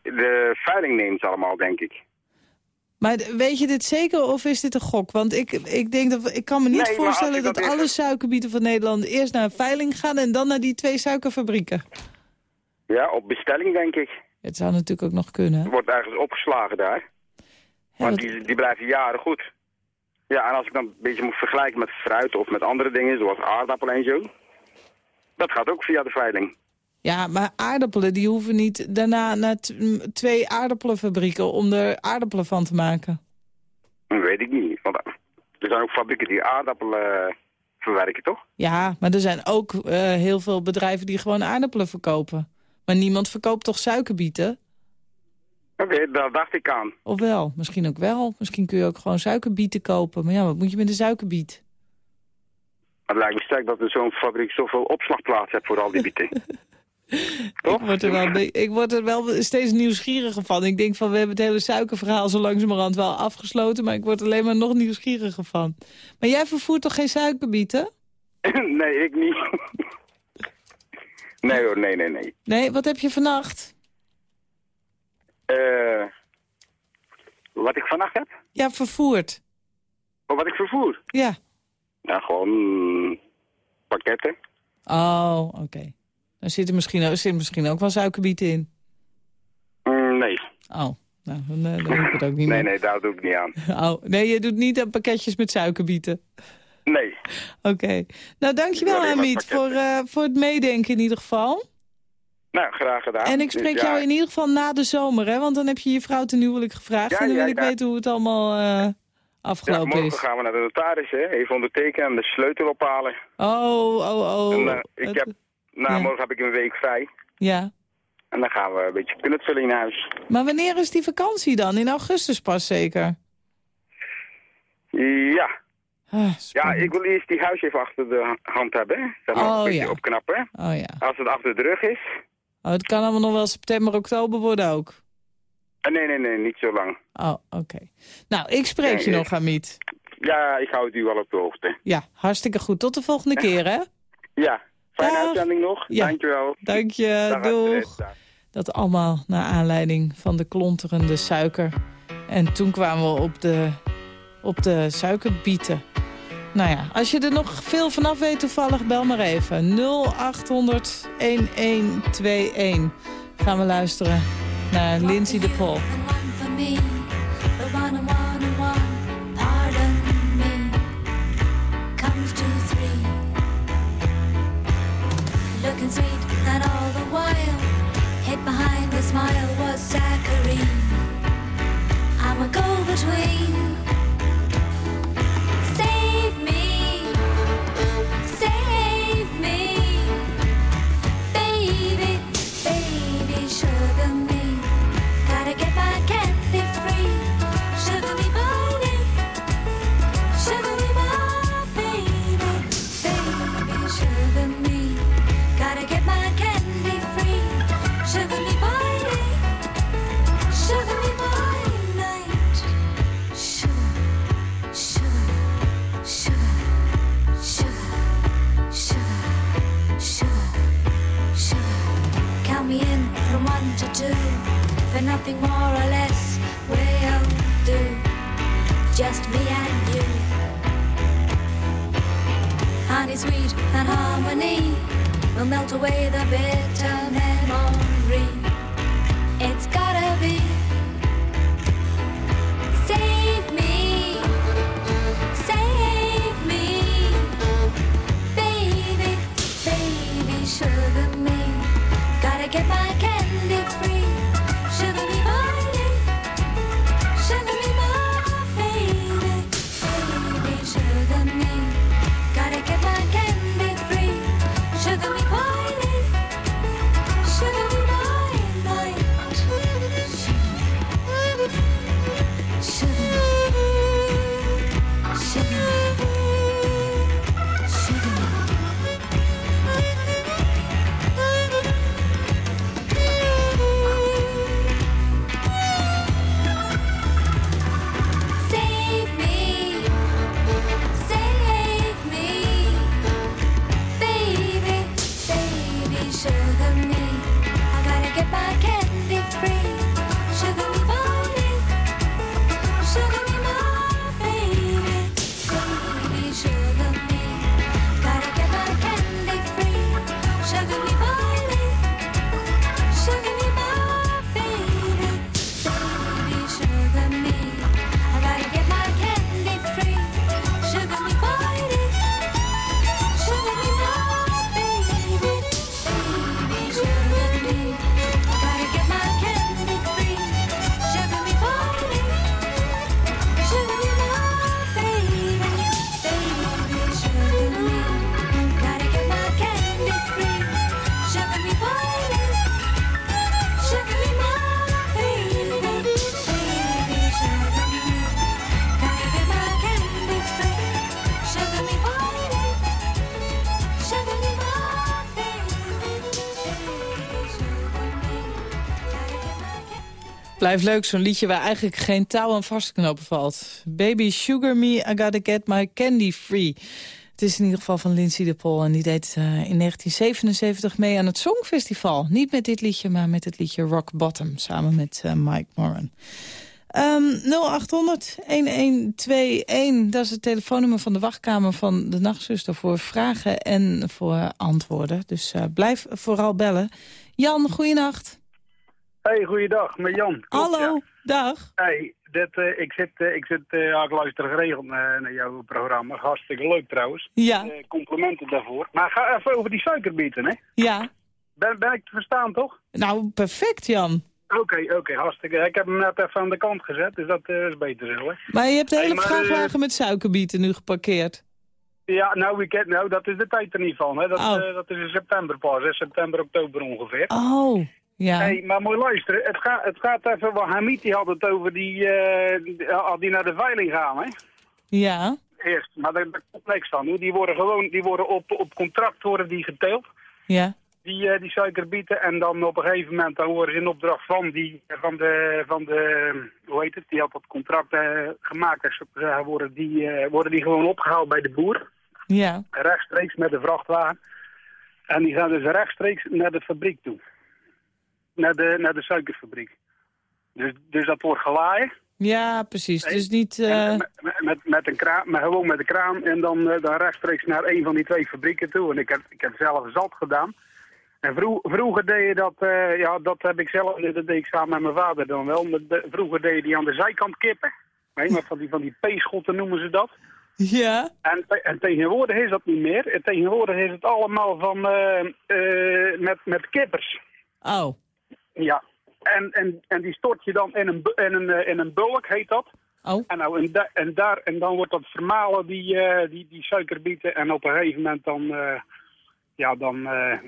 de veiling neemt ze allemaal, denk ik. Maar weet je dit zeker of is dit een gok? Want ik, ik, denk dat, ik kan me niet Nee, voorstellen dat, eerst- alle suikerbieten van Nederland eerst naar een veiling gaan en dan naar die twee suikerfabrieken. Ja, op bestelling, denk ik. Het zou natuurlijk ook nog kunnen. Wordt ergens opgeslagen daar. Ja, Want wat- die, die blijven jaren goed. Ja, en als ik dan een beetje moet vergelijken met fruit of met andere dingen, zoals aardappelen en zo. Dat gaat ook via de veiling. Ja, maar aardappelen die hoeven niet daarna naar twee aardappelenfabrieken om er aardappelen van te maken. Dat weet ik niet. Want Er zijn ook fabrieken die aardappelen eh, verwerken, toch? Ja, maar er zijn ook eh, heel veel bedrijven die gewoon aardappelen verkopen. Maar niemand verkoopt toch suikerbieten? Oké, daar dacht ik aan. Of wel? Misschien ook wel. Misschien kun je ook gewoon suikerbieten kopen. Maar ja, wat moet je met een suikerbiet? Het lijkt me sterk dat er zo'n fabriek zoveel opslagplaats heeft voor al die bieten. *laughs* Ik word, er wel, ik word er wel steeds nieuwsgieriger van. Ik denk van, we hebben het hele suikerverhaal zo langzamerhand wel afgesloten... maar ik word alleen maar nog nieuwsgieriger van. Maar jij vervoert toch geen suikerbieten? *laughs* nee, ik niet. nee hoor, nee, nee, nee. Nee, wat heb je vannacht? Eh, wat ik vannacht heb? Ja, vervoerd. Oh, wat ik vervoer? Ja. Ja, gewoon mm, pakketten. Oh, oké. Er zitten misschien, er zit misschien ook wel suikerbieten in. Mm, nee. Oh, nou, dan, eh, dan hoef ik het ook niet Nee, meer. nee, daar doe ik niet aan. *laughs* Oh, nee, je doet niet aan pakketjes met suikerbieten. Nee. *laughs* Oké. Nou, dankjewel Hamid voor, eh, voor het meedenken in ieder geval. Nou, graag gedaan. En ik spreek Dus, ja, jou in ieder geval na de zomer, hè? Want dan heb je je vrouw ten huwelijk gevraagd. Ja, en dan ja, wil ik weten hoe het allemaal eh, Ja, afgelopen morgen is. gaan we naar de notaris, hè. Even ondertekenen en de sleutel ophalen. Oh, oh, oh. En, ik Het- heb, nou, morgen heb ik een week vrij. Ja. En dan gaan we een beetje knutselen in huis. Maar wanneer is die vakantie dan? In augustus pas zeker? Ja. Ah, Ja, ik wil eerst die huis even achter de ha- hand hebben. hè. Maar, Oh, een beetje ja. opknappen. Oh ja. Als het achter de rug is. Oh, het kan allemaal nog wel september, oktober worden ook. Eh, nee, nee, nee, niet zo lang. Oh, oké. Nou, ik spreek je Nee, nog, Hamid. Ja, ik hou het u wel op de hoogte. Ja, hartstikke goed. Tot de volgende *laughs* keer, hè? Ja, fijne uitzending nog. Ja. Dankjewel. Dank je, Dag, doeg. Dag. Dat allemaal naar aanleiding van de klonterende suiker. En toen kwamen we op de, op de suikerbieten. Nou ja, als je er nog veel vanaf weet toevallig, bel maar even. 0800 1121. Gaan we luisteren naar Lindsay de Pol. Smile was saccharine. I'm a go-between. More or less will do. Just me and you. Honey sweet and harmony will melt away the bitter memory. Blijft leuk, zo'n liedje waar eigenlijk geen touw aan vast te knopen valt. Baby Sugar Me, I Gotta Get My Candy Free. Het is in ieder geval van Lindsay de Pol en die deed eh, in 1977 mee aan het Songfestival. Niet met dit liedje, maar met het liedje Rock Bottom, samen met eh, Mike Moran. Ehm 0800-1121, dat is het telefoonnummer van de wachtkamer van de nachtzuster... voor vragen en voor antwoorden. Dus eh, blijf vooral bellen. Jan, goeienacht. Hey, goeiedag, met Jan. Klopt, Hallo, ja. dag. Hey, eh, ik zit, eh, ik zit ja, ik luister geregeld naar, naar jouw programma. Hartstikke leuk trouwens. Ja. Complimenten daarvoor. Maar ga even over die suikerbieten, hè? Ja. Ben, ben ik te verstaan, toch? Nou, perfect, Jan. Oké, oké, hartstikke. Ik heb hem net even aan de kant gezet, dus dat is beter zo, hè? Maar je hebt de Hey, hele maar, vrachtwagen met suikerbieten nu geparkeerd. Ja, nou, heb- nou, dat is de tijd er niet van, hè? Dat, Oh. dat is in september pas, hè? September, oktober ongeveer. Oh, ja. Hey, maar je luisteren, het, gaat het gaat even, wat Hamid die had het over die, eh, die, naar de veiling gaan, hè? Ja. Eerst, maar daar, daar komt niks van. Die worden gewoon, die worden op, op contract worden die geteeld, Ja. die, eh, die suikerbieten. En dan op een gegeven moment, dan worden ze in opdracht van die, van de, van de hoe heet het, die had dat contract eh, gemaakt, dus, worden, die, worden die gewoon opgehaald bij de boer. Ja. Rechtstreeks met de vrachtwagen. En die gaan dus rechtstreeks naar de fabriek toe. Naar de, naar de suikerfabriek. Dus, dus dat wordt gelaaien. Ja, precies. Dus niet... Eh, met, met, met, een kraan, maar gewoon met een kraan en dan, eh, dan rechtstreeks naar een van die twee fabrieken toe. En ik heb, ik heb zelf zat gedaan. En vro vroeger deed je dat, eh, ja, dat heb ik zelf, dat deed ik samen met mijn vader dan wel. De- vroeger deed je die aan de zijkant kippen. Nee, maar van die, van die P-schotten noemen ze dat. Ja. En, en tegenwoordig is dat niet meer. En tegenwoordig is het allemaal van, met, met kippers. Oh. Ja. En, en, en die stort je dan in een, in een, eh, in een bulk, heet dat. Oh. En, nou, en, da- en, daar, en dan wordt dat vermalen, die, eh, die, die suikerbieten. En op een gegeven moment dan... eh, ja, dan,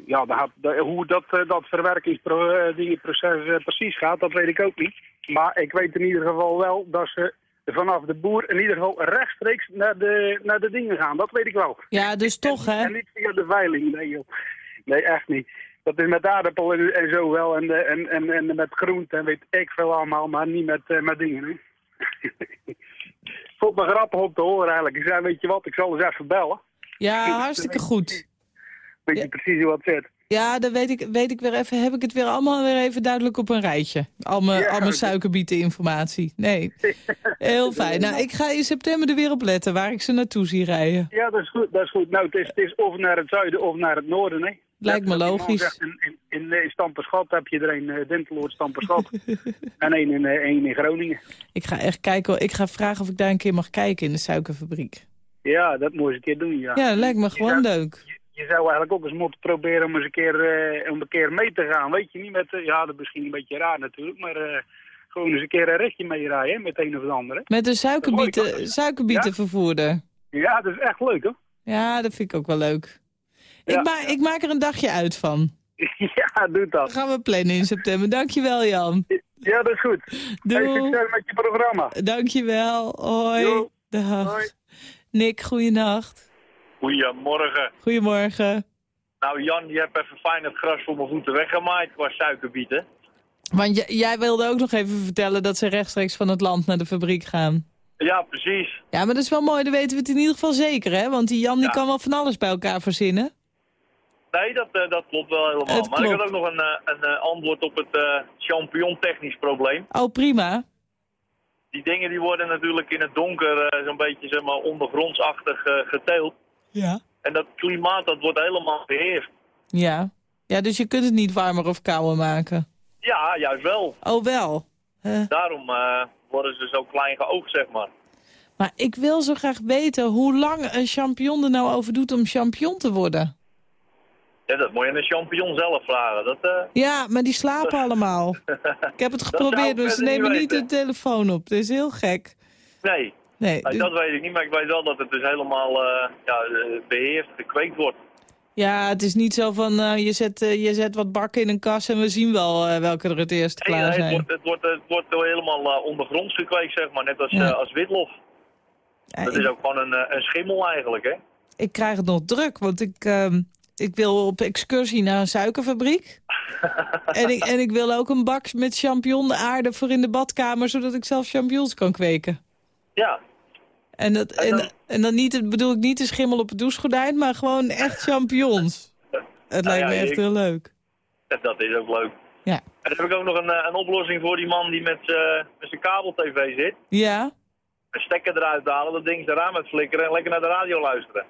ja, dan hoe dat, dat verwerkingsproces precies gaat, dat weet ik ook niet. Maar ik weet in ieder geval wel dat ze vanaf de boer in ieder geval rechtstreeks naar de, naar de dingen gaan. Dat weet ik wel. Ja, dus toch, hè? En niet via de veiling, nee joh. Nee, echt niet. Dat is met aardappel en, zo wel. En, eh, en, en, en met groente en weet ik veel allemaal, maar niet met, eh, met dingen. Hè. *laughs* Vond me grappig om te horen eigenlijk. Ik zei, weet je wat, ik zal eens even bellen. Ja, hartstikke goed. Weet je precies hoe het zit. Ja, dan weet ik, weet ik weer even, heb ik het weer allemaal weer even duidelijk op een rijtje. Al mijn, Ja, al mijn dat- suikerbieteninformatie. Nee, heel fijn. Nou, ik ga in september er weer op letten waar ik ze naartoe zie rijden. Ja, dat is goed. Dat is goed. Nou, het is, het is of naar het zuiden of naar het noorden. Hè. Lijkt me logisch. zegt, In, in, in, eh, Stamperschot heb je er een, uh, Stamperschot. *laughs* en één in, eh, één in Groningen. Ik ga echt kijken, ik ga vragen of ik daar een keer mag kijken in de suikerfabriek. Ja, dat moet je eens een keer doen, ja. Ja, dat lijkt me gewoon zou- leuk. Je zou eigenlijk ook eens moeten proberen om eens een keer, om een keer mee te gaan. Weet je niet met, ja, dat is misschien een beetje raar natuurlijk, maar gewoon eens een keer een ritje meerijden hè, met een of de andere. Met een suikerbieten, suikerbietenvervoerder. Ja, dat is echt leuk hoor. Ja, dat vind ik ook wel leuk. Ik, ma ik maak er een dagje uit van. *laughs* ja, doe dat. Dat gaan we plannen in september. Dankjewel, Jan. Ja, dat is goed. Hey, Doei. succes met je programma. Dankjewel. Hoi. Jo. Dag. Hoi. Nick, goeienacht. Goedemorgen. Goedemorgen. Nou Jan, je hebt even fijn het gras voor mijn voeten weggemaaid qua suikerbieten. Want jij wilde ook nog even vertellen dat ze rechtstreeks van het land naar de fabriek gaan. Ja, precies. Ja, maar dat is wel mooi. Dan weten we het in ieder geval zeker, hè? Want die Jan die kan wel van alles bij elkaar verzinnen. Nee, dat, eh, dat klopt wel helemaal. Het maar ik had ook nog een, eh, een eh, antwoord op het eh champignon-technisch probleem. Oh, prima. Die dingen die worden natuurlijk in het donker zo'n beetje zeg maar, ondergrondsachtig geteeld. Ja. En dat klimaat dat wordt helemaal beheerst. Ja. Ja, dus je kunt het niet warmer of kouder maken. Ja, juist wel. Oh, wel. Huh. Daarom worden ze zo klein geoogd, zeg maar. Maar ik wil zo graag weten hoe lang een champignon er nou over doet om champignon te worden. Ja, dat moet je een champignon zelf vragen. Dat, eh, Ja, maar die slapen allemaal. *laughs* Ik heb het geprobeerd, dus ze niet nemen niet de telefoon op. Dat is heel gek. nee. Nee, dus- dat weet ik niet, maar ik weet wel dat het dus helemaal eh, ja, eh, beheerst, gekweekt wordt. Ja, het is niet zo van je, zet, je zet wat bakken in een kas en we zien wel welke er het eerst klaar nee, het, zijn. wordt, het, wordt, het wordt helemaal ondergronds gekweekt, zeg maar, net als, Ja. als witlof. Ja, dat ik, is ook gewoon een, een schimmel eigenlijk, hè? ik krijg het nog druk, want ik, ehm, Ik wil op excursie naar een suikerfabriek. *laughs* en, ik, en ik wil ook een bak met champignonaarde voor in de badkamer... zodat ik zelf champignons kan kweken. Ja, En, dat, en, en dan niet, bedoel ik niet de schimmel op het douchegordijn... maar gewoon echt champignons. Het Nou lijkt ja, me echt ik- heel leuk. *laughs* dat is ook leuk. Ja. En dan heb ik ook nog een, eh, een oplossing voor die man die met, eh, met zijn kabel-tv zit. Ja? Een stekker eruit halen, dat ding zijn raam uit flikkeren en lekker naar de radio luisteren.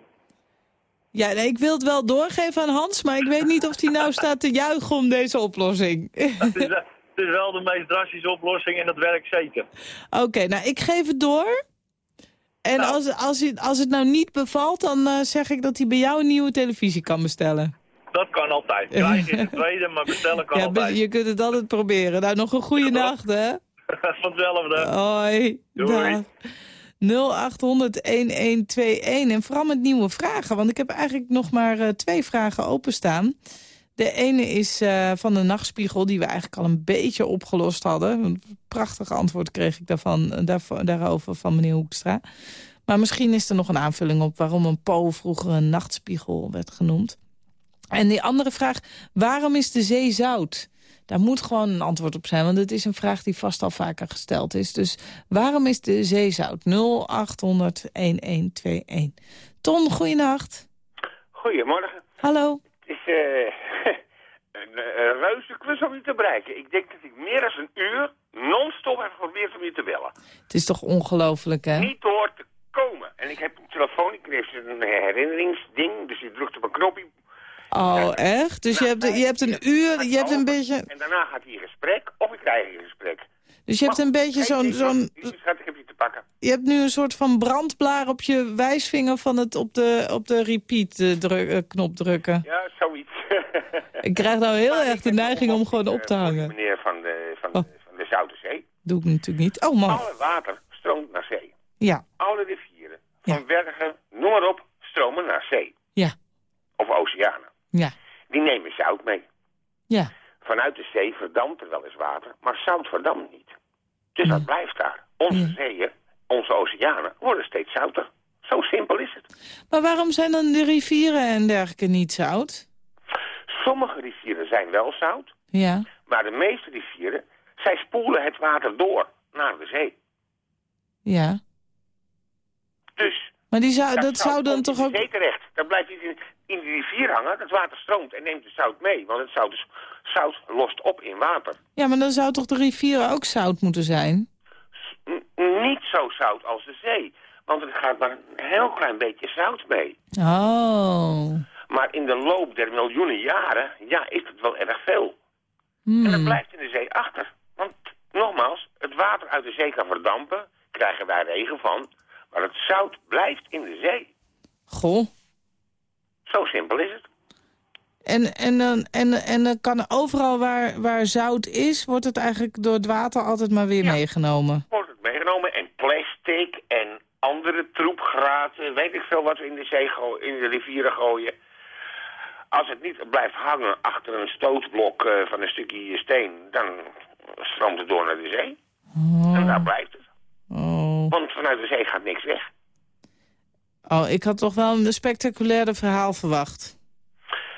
Ja, nee, ik wil het wel doorgeven aan Hans... maar ik weet niet of hij nou staat te juichen om deze oplossing. het, is, wel- het is wel de meest drastische oplossing en dat werkt zeker. Oké, nou, ik geef het door. En Nou. als, als, het, als het nou niet bevalt, dan eh, zeg ik dat hij bij jou een nieuwe televisie kan bestellen. Dat kan altijd. Krijgen is het tweede, maar bestellen kan Ja, altijd. je kunt het altijd proberen. Nou, nog een goede nacht, hè? *laughs* Vanzelfde. Hoi. Doei. Dag. 0800-1121. En vooral met nieuwe vragen, want ik heb eigenlijk nog maar eh, twee vragen openstaan. De ene is eh, van de nachtspiegel, die we eigenlijk al een beetje opgelost hadden. Een prachtig antwoord kreeg ik daarvan, eh, daarover van meneer Hoekstra. Maar misschien is er nog een aanvulling op waarom een Po vroeger een nachtspiegel werd genoemd. En die andere vraag, waarom is de zee zout? Daar moet gewoon een antwoord op zijn, want het is een vraag die vast al vaker gesteld is. Dus waarom is de zee zout? 0800-1121. Ton, goeienacht. Goedemorgen. Hallo. Het is eh, *laughs* een, eh, een reuze klus om je te bereiken. Ik denk dat ik meer dan een uur non-stop heb geprobeerd om je te bellen. Het is toch ongelooflijk, hè? Niet door te komen. En ik heb een telefoon, ik kreeg een herinneringsding, dus je drukt op een knopje. Oh, echt? Dus je hebt, je hebt een uur, je hebt een beetje... En daarna gaat hij in gesprek, of ik krijg een gesprek. Dus je hebt een beetje zo'n... zo'n je te pakken. je hebt nu een soort van brandblaar op je wijsvinger van het op de, op de repeat-knop drukken. Ja, zoiets. *laughs* Ik krijg nou heel erg de neiging om gewoon op te hangen. Meneer van de, van, Oh. de, van de Zoute Zee. Doe ik natuurlijk niet. Oh man. Alle water stroomt naar zee. Ja, Alle rivieren, van bergen, noem maar op, stromen naar zee. Ja. Of oceanen. Ja, Die nemen zout mee. ja. Vanuit de zee verdampt er wel eens water, maar zout verdampt niet. Dus dat blijft daar. Onze zeeën, onze oceanen, worden steeds zouter. Zo simpel is het. Maar waarom zijn dan de rivieren en dergelijke niet zout? Sommige rivieren zijn wel zout, Ja. maar de meeste rivieren, zij spoelen het water door naar de zee. Ja. Dus Maar die zou, dat zou dan toch ook... de zee terecht. Dat blijft niet in, in de rivier hangen, dat water stroomt en neemt het zout mee. Want het zout, is, zout lost op in water. Ja, maar dan zou toch de rivieren ook zout moeten zijn? N- niet zo zout als de zee. Want er gaat maar een heel klein beetje zout mee. Oh. Maar in de loop der miljoenen jaren, ja, is het wel erg veel. Hmm. En dat blijft in de zee achter. Want nogmaals, het water uit de zee kan verdampen, krijgen wij regen van. Maar het zout blijft in de zee. Goh. Zo simpel is het. En, en, dan, en, en dan kan overal waar, waar zout is, wordt het eigenlijk door het water altijd maar weer meegenomen. Wordt het meegenomen en plastic en andere troepgraten, weet ik veel wat we in de zee in de rivieren gooien. Als het niet blijft hangen achter een stootblok eh, van een stukje steen, dan stroomt het door naar de zee. En daar blijft het. Oh. Want vanuit de zee gaat niks weg. oh, ik had toch wel een spectaculairder verhaal verwacht.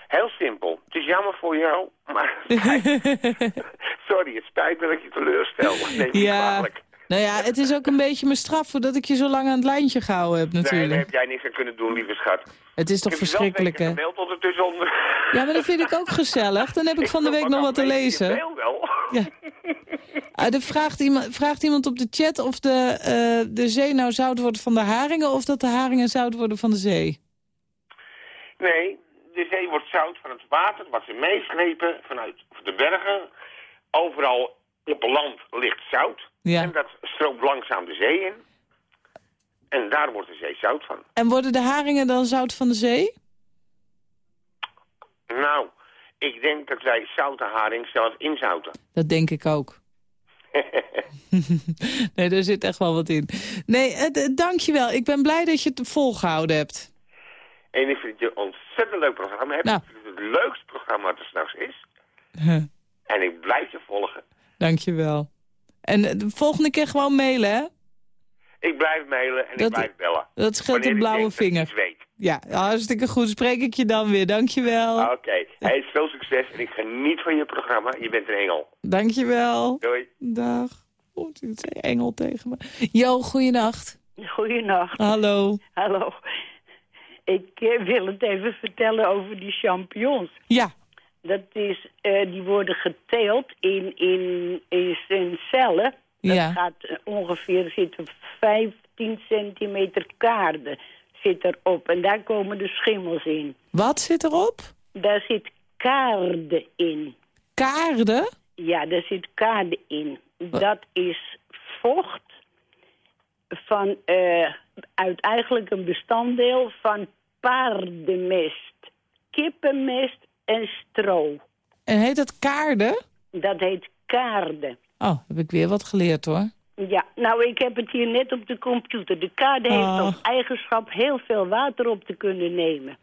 Heel simpel. Het is jammer voor jou, maar... *laughs* *laughs* Sorry, het spijt me dat ik je teleurstel. *laughs* Neem ja. kwalijk. Nou ja, het is ook een beetje mijn straf voordat ik je zo lang aan het lijntje gehouden heb Nee, daar natuurlijk. heb jij niks aan kunnen doen, lieve schat. Het is toch ik heb verschrikkelijk, wel hè? keer gemaild ondertussen onder. Ja, maar dat vind ik ook gezellig. Dan heb ik van de week nog wat te lezen. Heel wel. Ja. Er vraagt, iemand, vraagt iemand op de chat of de, eh, de zee nou zout wordt van de haringen... of dat de haringen zout worden van de zee. Nee, de zee wordt zout van het water wat ze meeslepen vanuit de bergen. Overal op het land ligt zout. Ja. En dat stroomt langzaam de zee in. En daar wordt de zee zout van. En worden de haringen dan zout van de zee? Nou, ik denk dat wij zoute haring zelf inzouten. Dat denk ik ook. *laughs* nee, daar zit echt wel wat in. Nee, eh, dankjewel. Ik ben blij dat je het volgehouden hebt. En ik vind het een ontzettend leuk programma. Heb. Nou. Ik vind het het leukste programma wat er s'nachts is. Huh, En ik blijf je volgen. dankjewel. En eh, de volgende keer gewoon mailen, hè? Ik blijf mailen en Dat- ik blijf bellen. Dat scheelt een ik blauwe denk dat ik vinger. weet. Ja, hartstikke goed. Spreek ik je dan weer. Dankjewel. Oké. Hey, veel succes en ik geniet van je programma. Je bent een engel. Dankjewel. Doei. Dag. Oh, het zei engel tegen me. Jo, goeienacht. Goeienacht. Hallo. Hallo. Ik eh, wil het even vertellen over die champignons. Ja. Dat is, eh, die worden geteeld in, in, in, in cellen. Dat Ja. gaat eh, ongeveer, er zitten 15 centimeter kaarden zit erop. En daar komen de schimmels in. Wat zit erop? Daar zit kaarde in. Kaarden? Ja, daar zit kaarde in. Dat is vocht van, eh, uit eigenlijk een bestanddeel van paardenmest, kippenmest en stro. En heet dat kaarden? Dat heet kaarde. Oh, heb ik weer wat geleerd hoor. Ja, nou, ik heb het hier net op de computer. De kaarde heeft Oh. als eigenschap heel veel water op te kunnen nemen.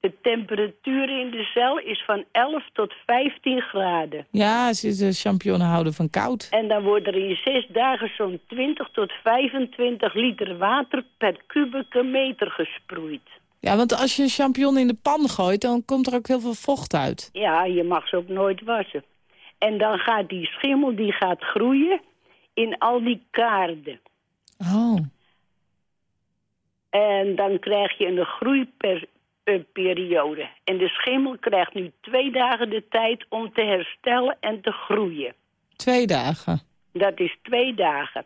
De temperatuur in de cel is van 11 tot 15 graden. Ja, ze is de champignon houden van koud. En dan wordt er in zes dagen zo'n 20 tot 25 liter water per kubieke meter gesproeid. Ja, want als je een champignon in de pan gooit, dan komt er ook heel veel vocht uit. Ja, je mag ze ook nooit wassen. En dan gaat die schimmel die gaat groeien in al die kaarden. Oh. En dan krijg je een groeiperiode. En de schimmel krijgt nu twee dagen de tijd om te herstellen en te groeien. Twee dagen. Dat is twee dagen.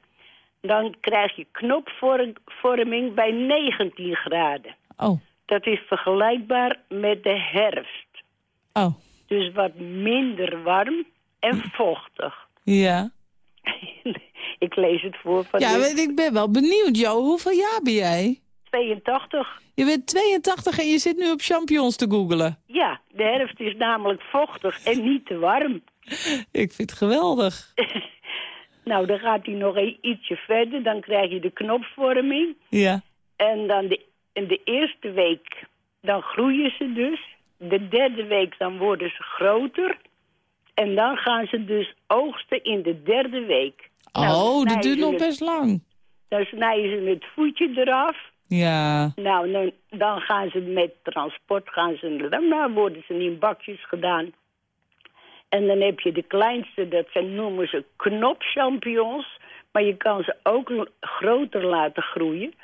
Dan krijg je knopvorming bij 19 graden. Oh. Dat is vergelijkbaar met de herfst. Oh. Dus wat minder warm en vochtig. Ja. *laughs* Ik lees het voor van Ja, maar ik ben wel benieuwd, Jo. Hoeveel jaar ben jij? 82. Je bent 82 en je zit nu op champignons te googelen. Ja, de herfst is namelijk vochtig en niet te warm. *laughs* Ik vind het geweldig. *laughs* Nou, dan gaat hij nog een ietsje verder. Dan krijg je de knopvorming. Ja. En dan de, in de eerste week, dan groeien ze dus. De derde week, dan worden ze groter. En dan gaan ze dus oogsten in de derde week. Nou, oh, dat duurt nog het- best lang. Dan snijden ze het voetje eraf. Ja. Nou, dan, dan gaan ze met transport, gaan ze, dan worden ze in bakjes gedaan. En dan heb je de kleinste, dat zijn, noemen ze knopchampignons. Maar je kan ze ook groter laten groeien.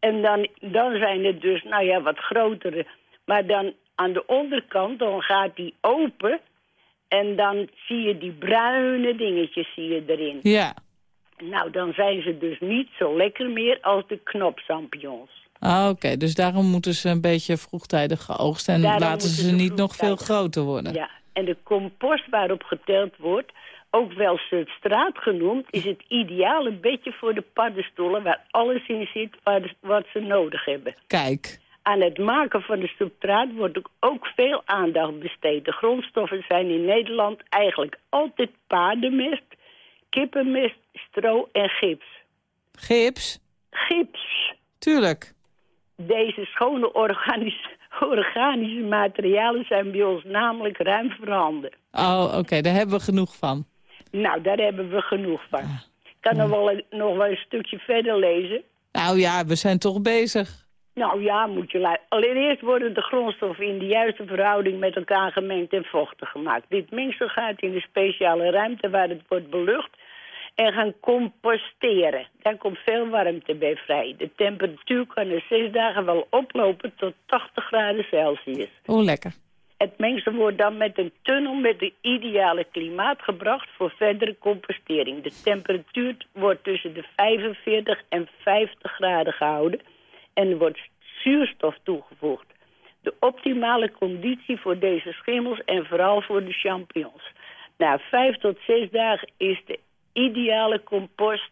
En dan, dan zijn het dus, nou ja, wat grotere. Maar dan aan de onderkant, dan gaat die open. En dan zie je die bruine dingetjes zie je erin. Ja. Nou, dan zijn ze dus niet zo lekker meer als de knopchampignons. Ah, Oké, dus daarom moeten ze een beetje vroegtijdig geoogst... en Daarom laten ze ze niet nog veel groter worden. Ja, en de compost waarop geteld wordt, ook wel substraat genoemd, is het ideale bedje voor de paddenstoelen waar alles in zit wat ze nodig hebben. Kijk. Aan het maken van de substraat wordt ook- veel aandacht besteed. De grondstoffen zijn in Nederland eigenlijk altijd paardenmest, kippenmest, stro en gips. Gips? Gips. Tuurlijk. Deze schone organische, *laughs* organische materialen zijn bij ons namelijk ruim voorhanden. Oh, oké, daar hebben we genoeg van. Nou, daar hebben we genoeg van. Ik kan nog wel, een, nog wel een stukje verder lezen. Nou ja, we zijn toch bezig. Nou ja, moet je luisteren. Allereerst worden de grondstoffen in de juiste verhouding met elkaar gemengd en vochtig gemaakt. Dit mengsel gaat in een speciale ruimte waar het wordt belucht en gaan composteren. Daar komt veel warmte bij vrij. De temperatuur kan in zes dagen wel oplopen tot 80 graden Celsius. Oh, lekker. Het mengsel wordt dan met een tunnel met het ideale klimaat gebracht voor verdere compostering. De temperatuur wordt tussen de 45 en 50 graden gehouden en er wordt zuurstof toegevoegd. De optimale conditie voor deze schimmels en vooral voor de champignons. Na vijf tot zes dagen is de ideale compost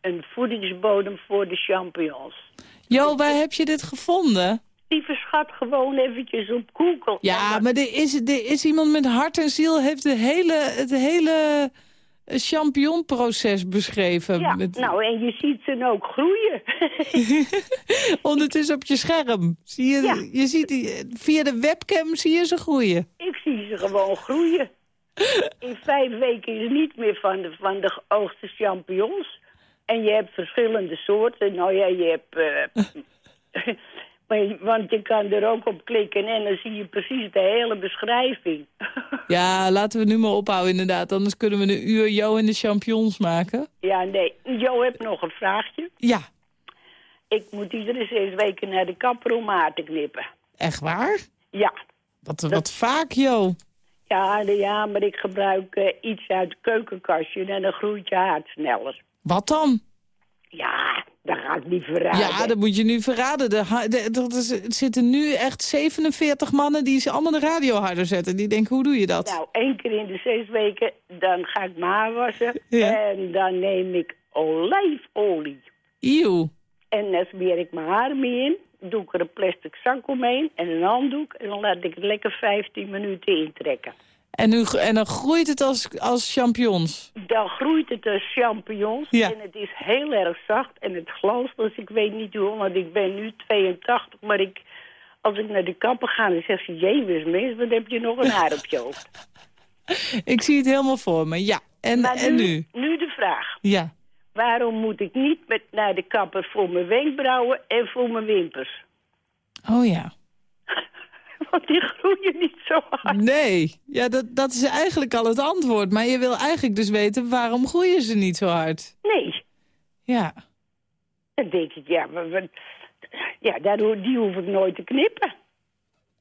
een voedingsbodem voor de champignons. Jo, waar heb je dit gevonden? Lieve schat, gewoon eventjes op Google. Ja, maar er is, er is iemand met hart en ziel heeft de hele, het hele champignonproces beschreven. Ja, Met- nou, en je ziet ze ook groeien. *laughs* Ondertussen op je scherm. Zie je, Ja. je ziet die, via de webcam zie je ze groeien. Ik zie ze gewoon groeien. In vijf weken is niet meer van de, van de geoogste champignons. En je hebt verschillende soorten. Nou ja, je hebt... eh, *laughs* maar want je kan er ook op klikken en dan zie je precies de hele beschrijving. *laughs* Ja, laten we nu maar ophouden inderdaad. Anders kunnen we een uur Jo en de champions maken. Ja, nee. Jo, heb nog een vraagje. Ja. Ik moet iedere zes weken naar de kapper om haar te knippen. Echt waar? Ja. Wat, wat vaak, Jo. Ja, ja, maar ik gebruik eh, iets uit het keukenkastje en dan groeit je haar sneller. Wat dan? Ja, dat ga ik niet verraden. Ja, dat moet je nu verraden. Er zitten nu echt 47 mannen die ze allemaal de radio harder zetten. Die denken, hoe doe je dat? Nou, één keer in de zes weken, dan ga ik mijn haar wassen. Ja. En dan neem ik olijfolie. Eeuw. En dan smeer ik mijn haar mee in. Doe ik er een plastic zak omheen en een handdoek. En dan laat ik het lekker 15 minuten intrekken. En, nu, en dan groeit het als, als champignons. Dan groeit het als champignons. Ja. En het is heel erg zacht. En het glanst, dus ik weet niet hoe, want ik ben nu 82. Maar ik, als ik naar de kapper ga, dan zegt ze... Jezus, mis, wat heb je nog een haar op je hoofd? *laughs* Ik zie het helemaal voor me, ja. En, Maar en nu? Nu de vraag. Ja. Waarom moet ik niet met, naar de kapper voor mijn wenkbrauwen en voor mijn wimpers? Oh ja. Want die groeien niet zo hard. Nee, ja, dat, dat is eigenlijk al het antwoord. Maar je wil eigenlijk dus weten, waarom groeien ze niet zo hard? Nee. Ja. Dan denk ik, ja, wat- ja daardoor, die hoef ik nooit te knippen.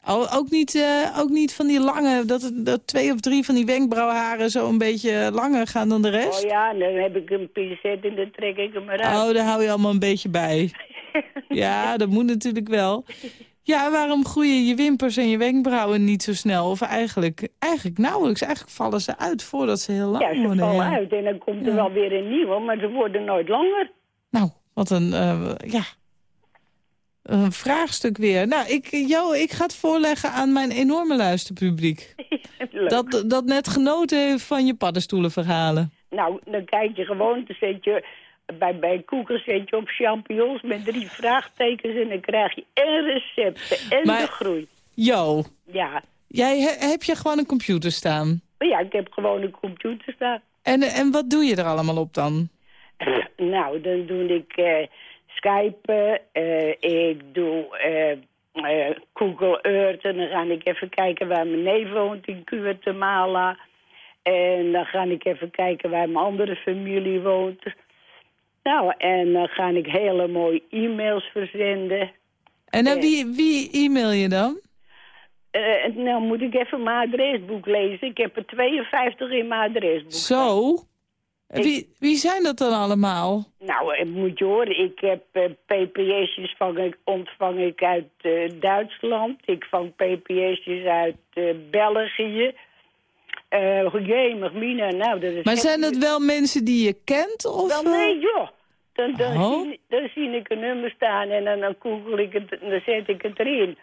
Oh, ook, niet, eh, ook niet van die lange, dat, dat twee of drie van die wenkbrauwharen zo een beetje langer gaan dan de rest? Oh ja, dan heb ik een pincet en dan trek ik hem eruit. Oh, daar hou je allemaal een beetje bij. *laughs* Ja, dat moet natuurlijk wel. Ja, waarom groeien je wimpers en je wenkbrauwen niet zo snel? Of eigenlijk, eigenlijk nauwelijks. Eigenlijk vallen ze uit voordat ze heel lang Ja, ze worden. vallen ja. uit en dan komt er Ja. wel weer een nieuwe, maar ze worden nooit langer. Nou, wat een, eh, ja, een vraagstuk weer. Nou, ik, Jo, ik ga het voorleggen aan mijn enorme luisterpubliek. *laughs* Dat, dat net genoten heeft van je paddenstoelenverhalen. Nou, dan kijk je gewoon, dan zet je, bij, bij koeken zet je op champignons met drie *laughs* vraagtekens en dan krijg je en recepten en Maar- de groei. Jo, Ja. jij, he- heb je gewoon een computer staan? Ja, ik heb gewoon een computer staan. En, en wat doe je er allemaal op dan? *clears throat* Nou, dan doe ik eh Skype, eh, ik doe eh, Google Earth en dan ga ik even kijken waar mijn neef woont in Guatemala. En dan ga ik even kijken waar mijn andere familie woont. Nou, en dan ga ik hele mooie e-mails verzenden. En naar Eh. wie, wie e-mail je dan? En nou moet ik even mijn adresboek lezen. Ik heb er 52 in mijn adresboek. Zo? En Wie, wie zijn dat dan allemaal? Nou, moet je horen, ik heb eh, PPS'jes ontvang ik uit Duitsland. Ik vang PPS'jes uit België. Eh jemig, Mina, nou, dat is... Maar echt- zijn dat wel mensen die je kent? Of, Wel, nee, joh. Dan, dan, Oh. zie, dan zie ik een nummer staan en dan, dan google ik het en dan zet ik het erin.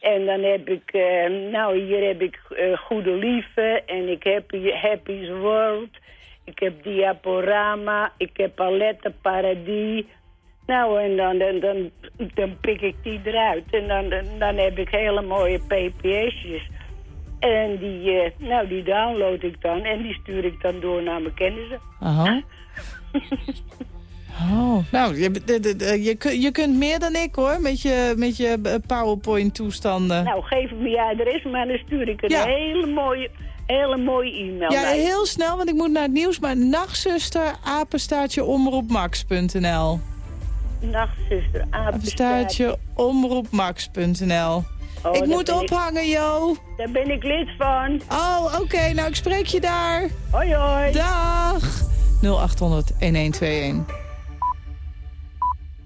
En dan heb ik, eh, nou, hier heb ik eh, Goede Liefde en ik heb Happy's World. Ik heb Diaporama, ik heb Palette Paradis. Nou, en dan, dan, dan, dan pik ik die eruit. En dan, dan, heb ik hele mooie PPS'jes. En die, eh, nou, die download ik dan en die stuur ik dan door naar mijn kennissen. Aha. *laughs* Oh, nou, je, de- de- de- je, je kunt meer dan ik hoor, met je, met je PowerPoint-toestanden. Nou, geef me je adres, maar dan stuur ik een Ja. hele mooie, hele mooie e-mail. ja, heel snel, want ik moet naar het nieuws. Maar nachtzuster, apenstaartje, omroepmax.nl. Nachtzuster, apenstaartje. Omroepmax.nl. Oh, ik moet ik- ophangen, Jo. Daar ben ik lid van. Oh, oké. Nou, ik spreek je daar. Hoi, hoi. Dag. 0800 1121.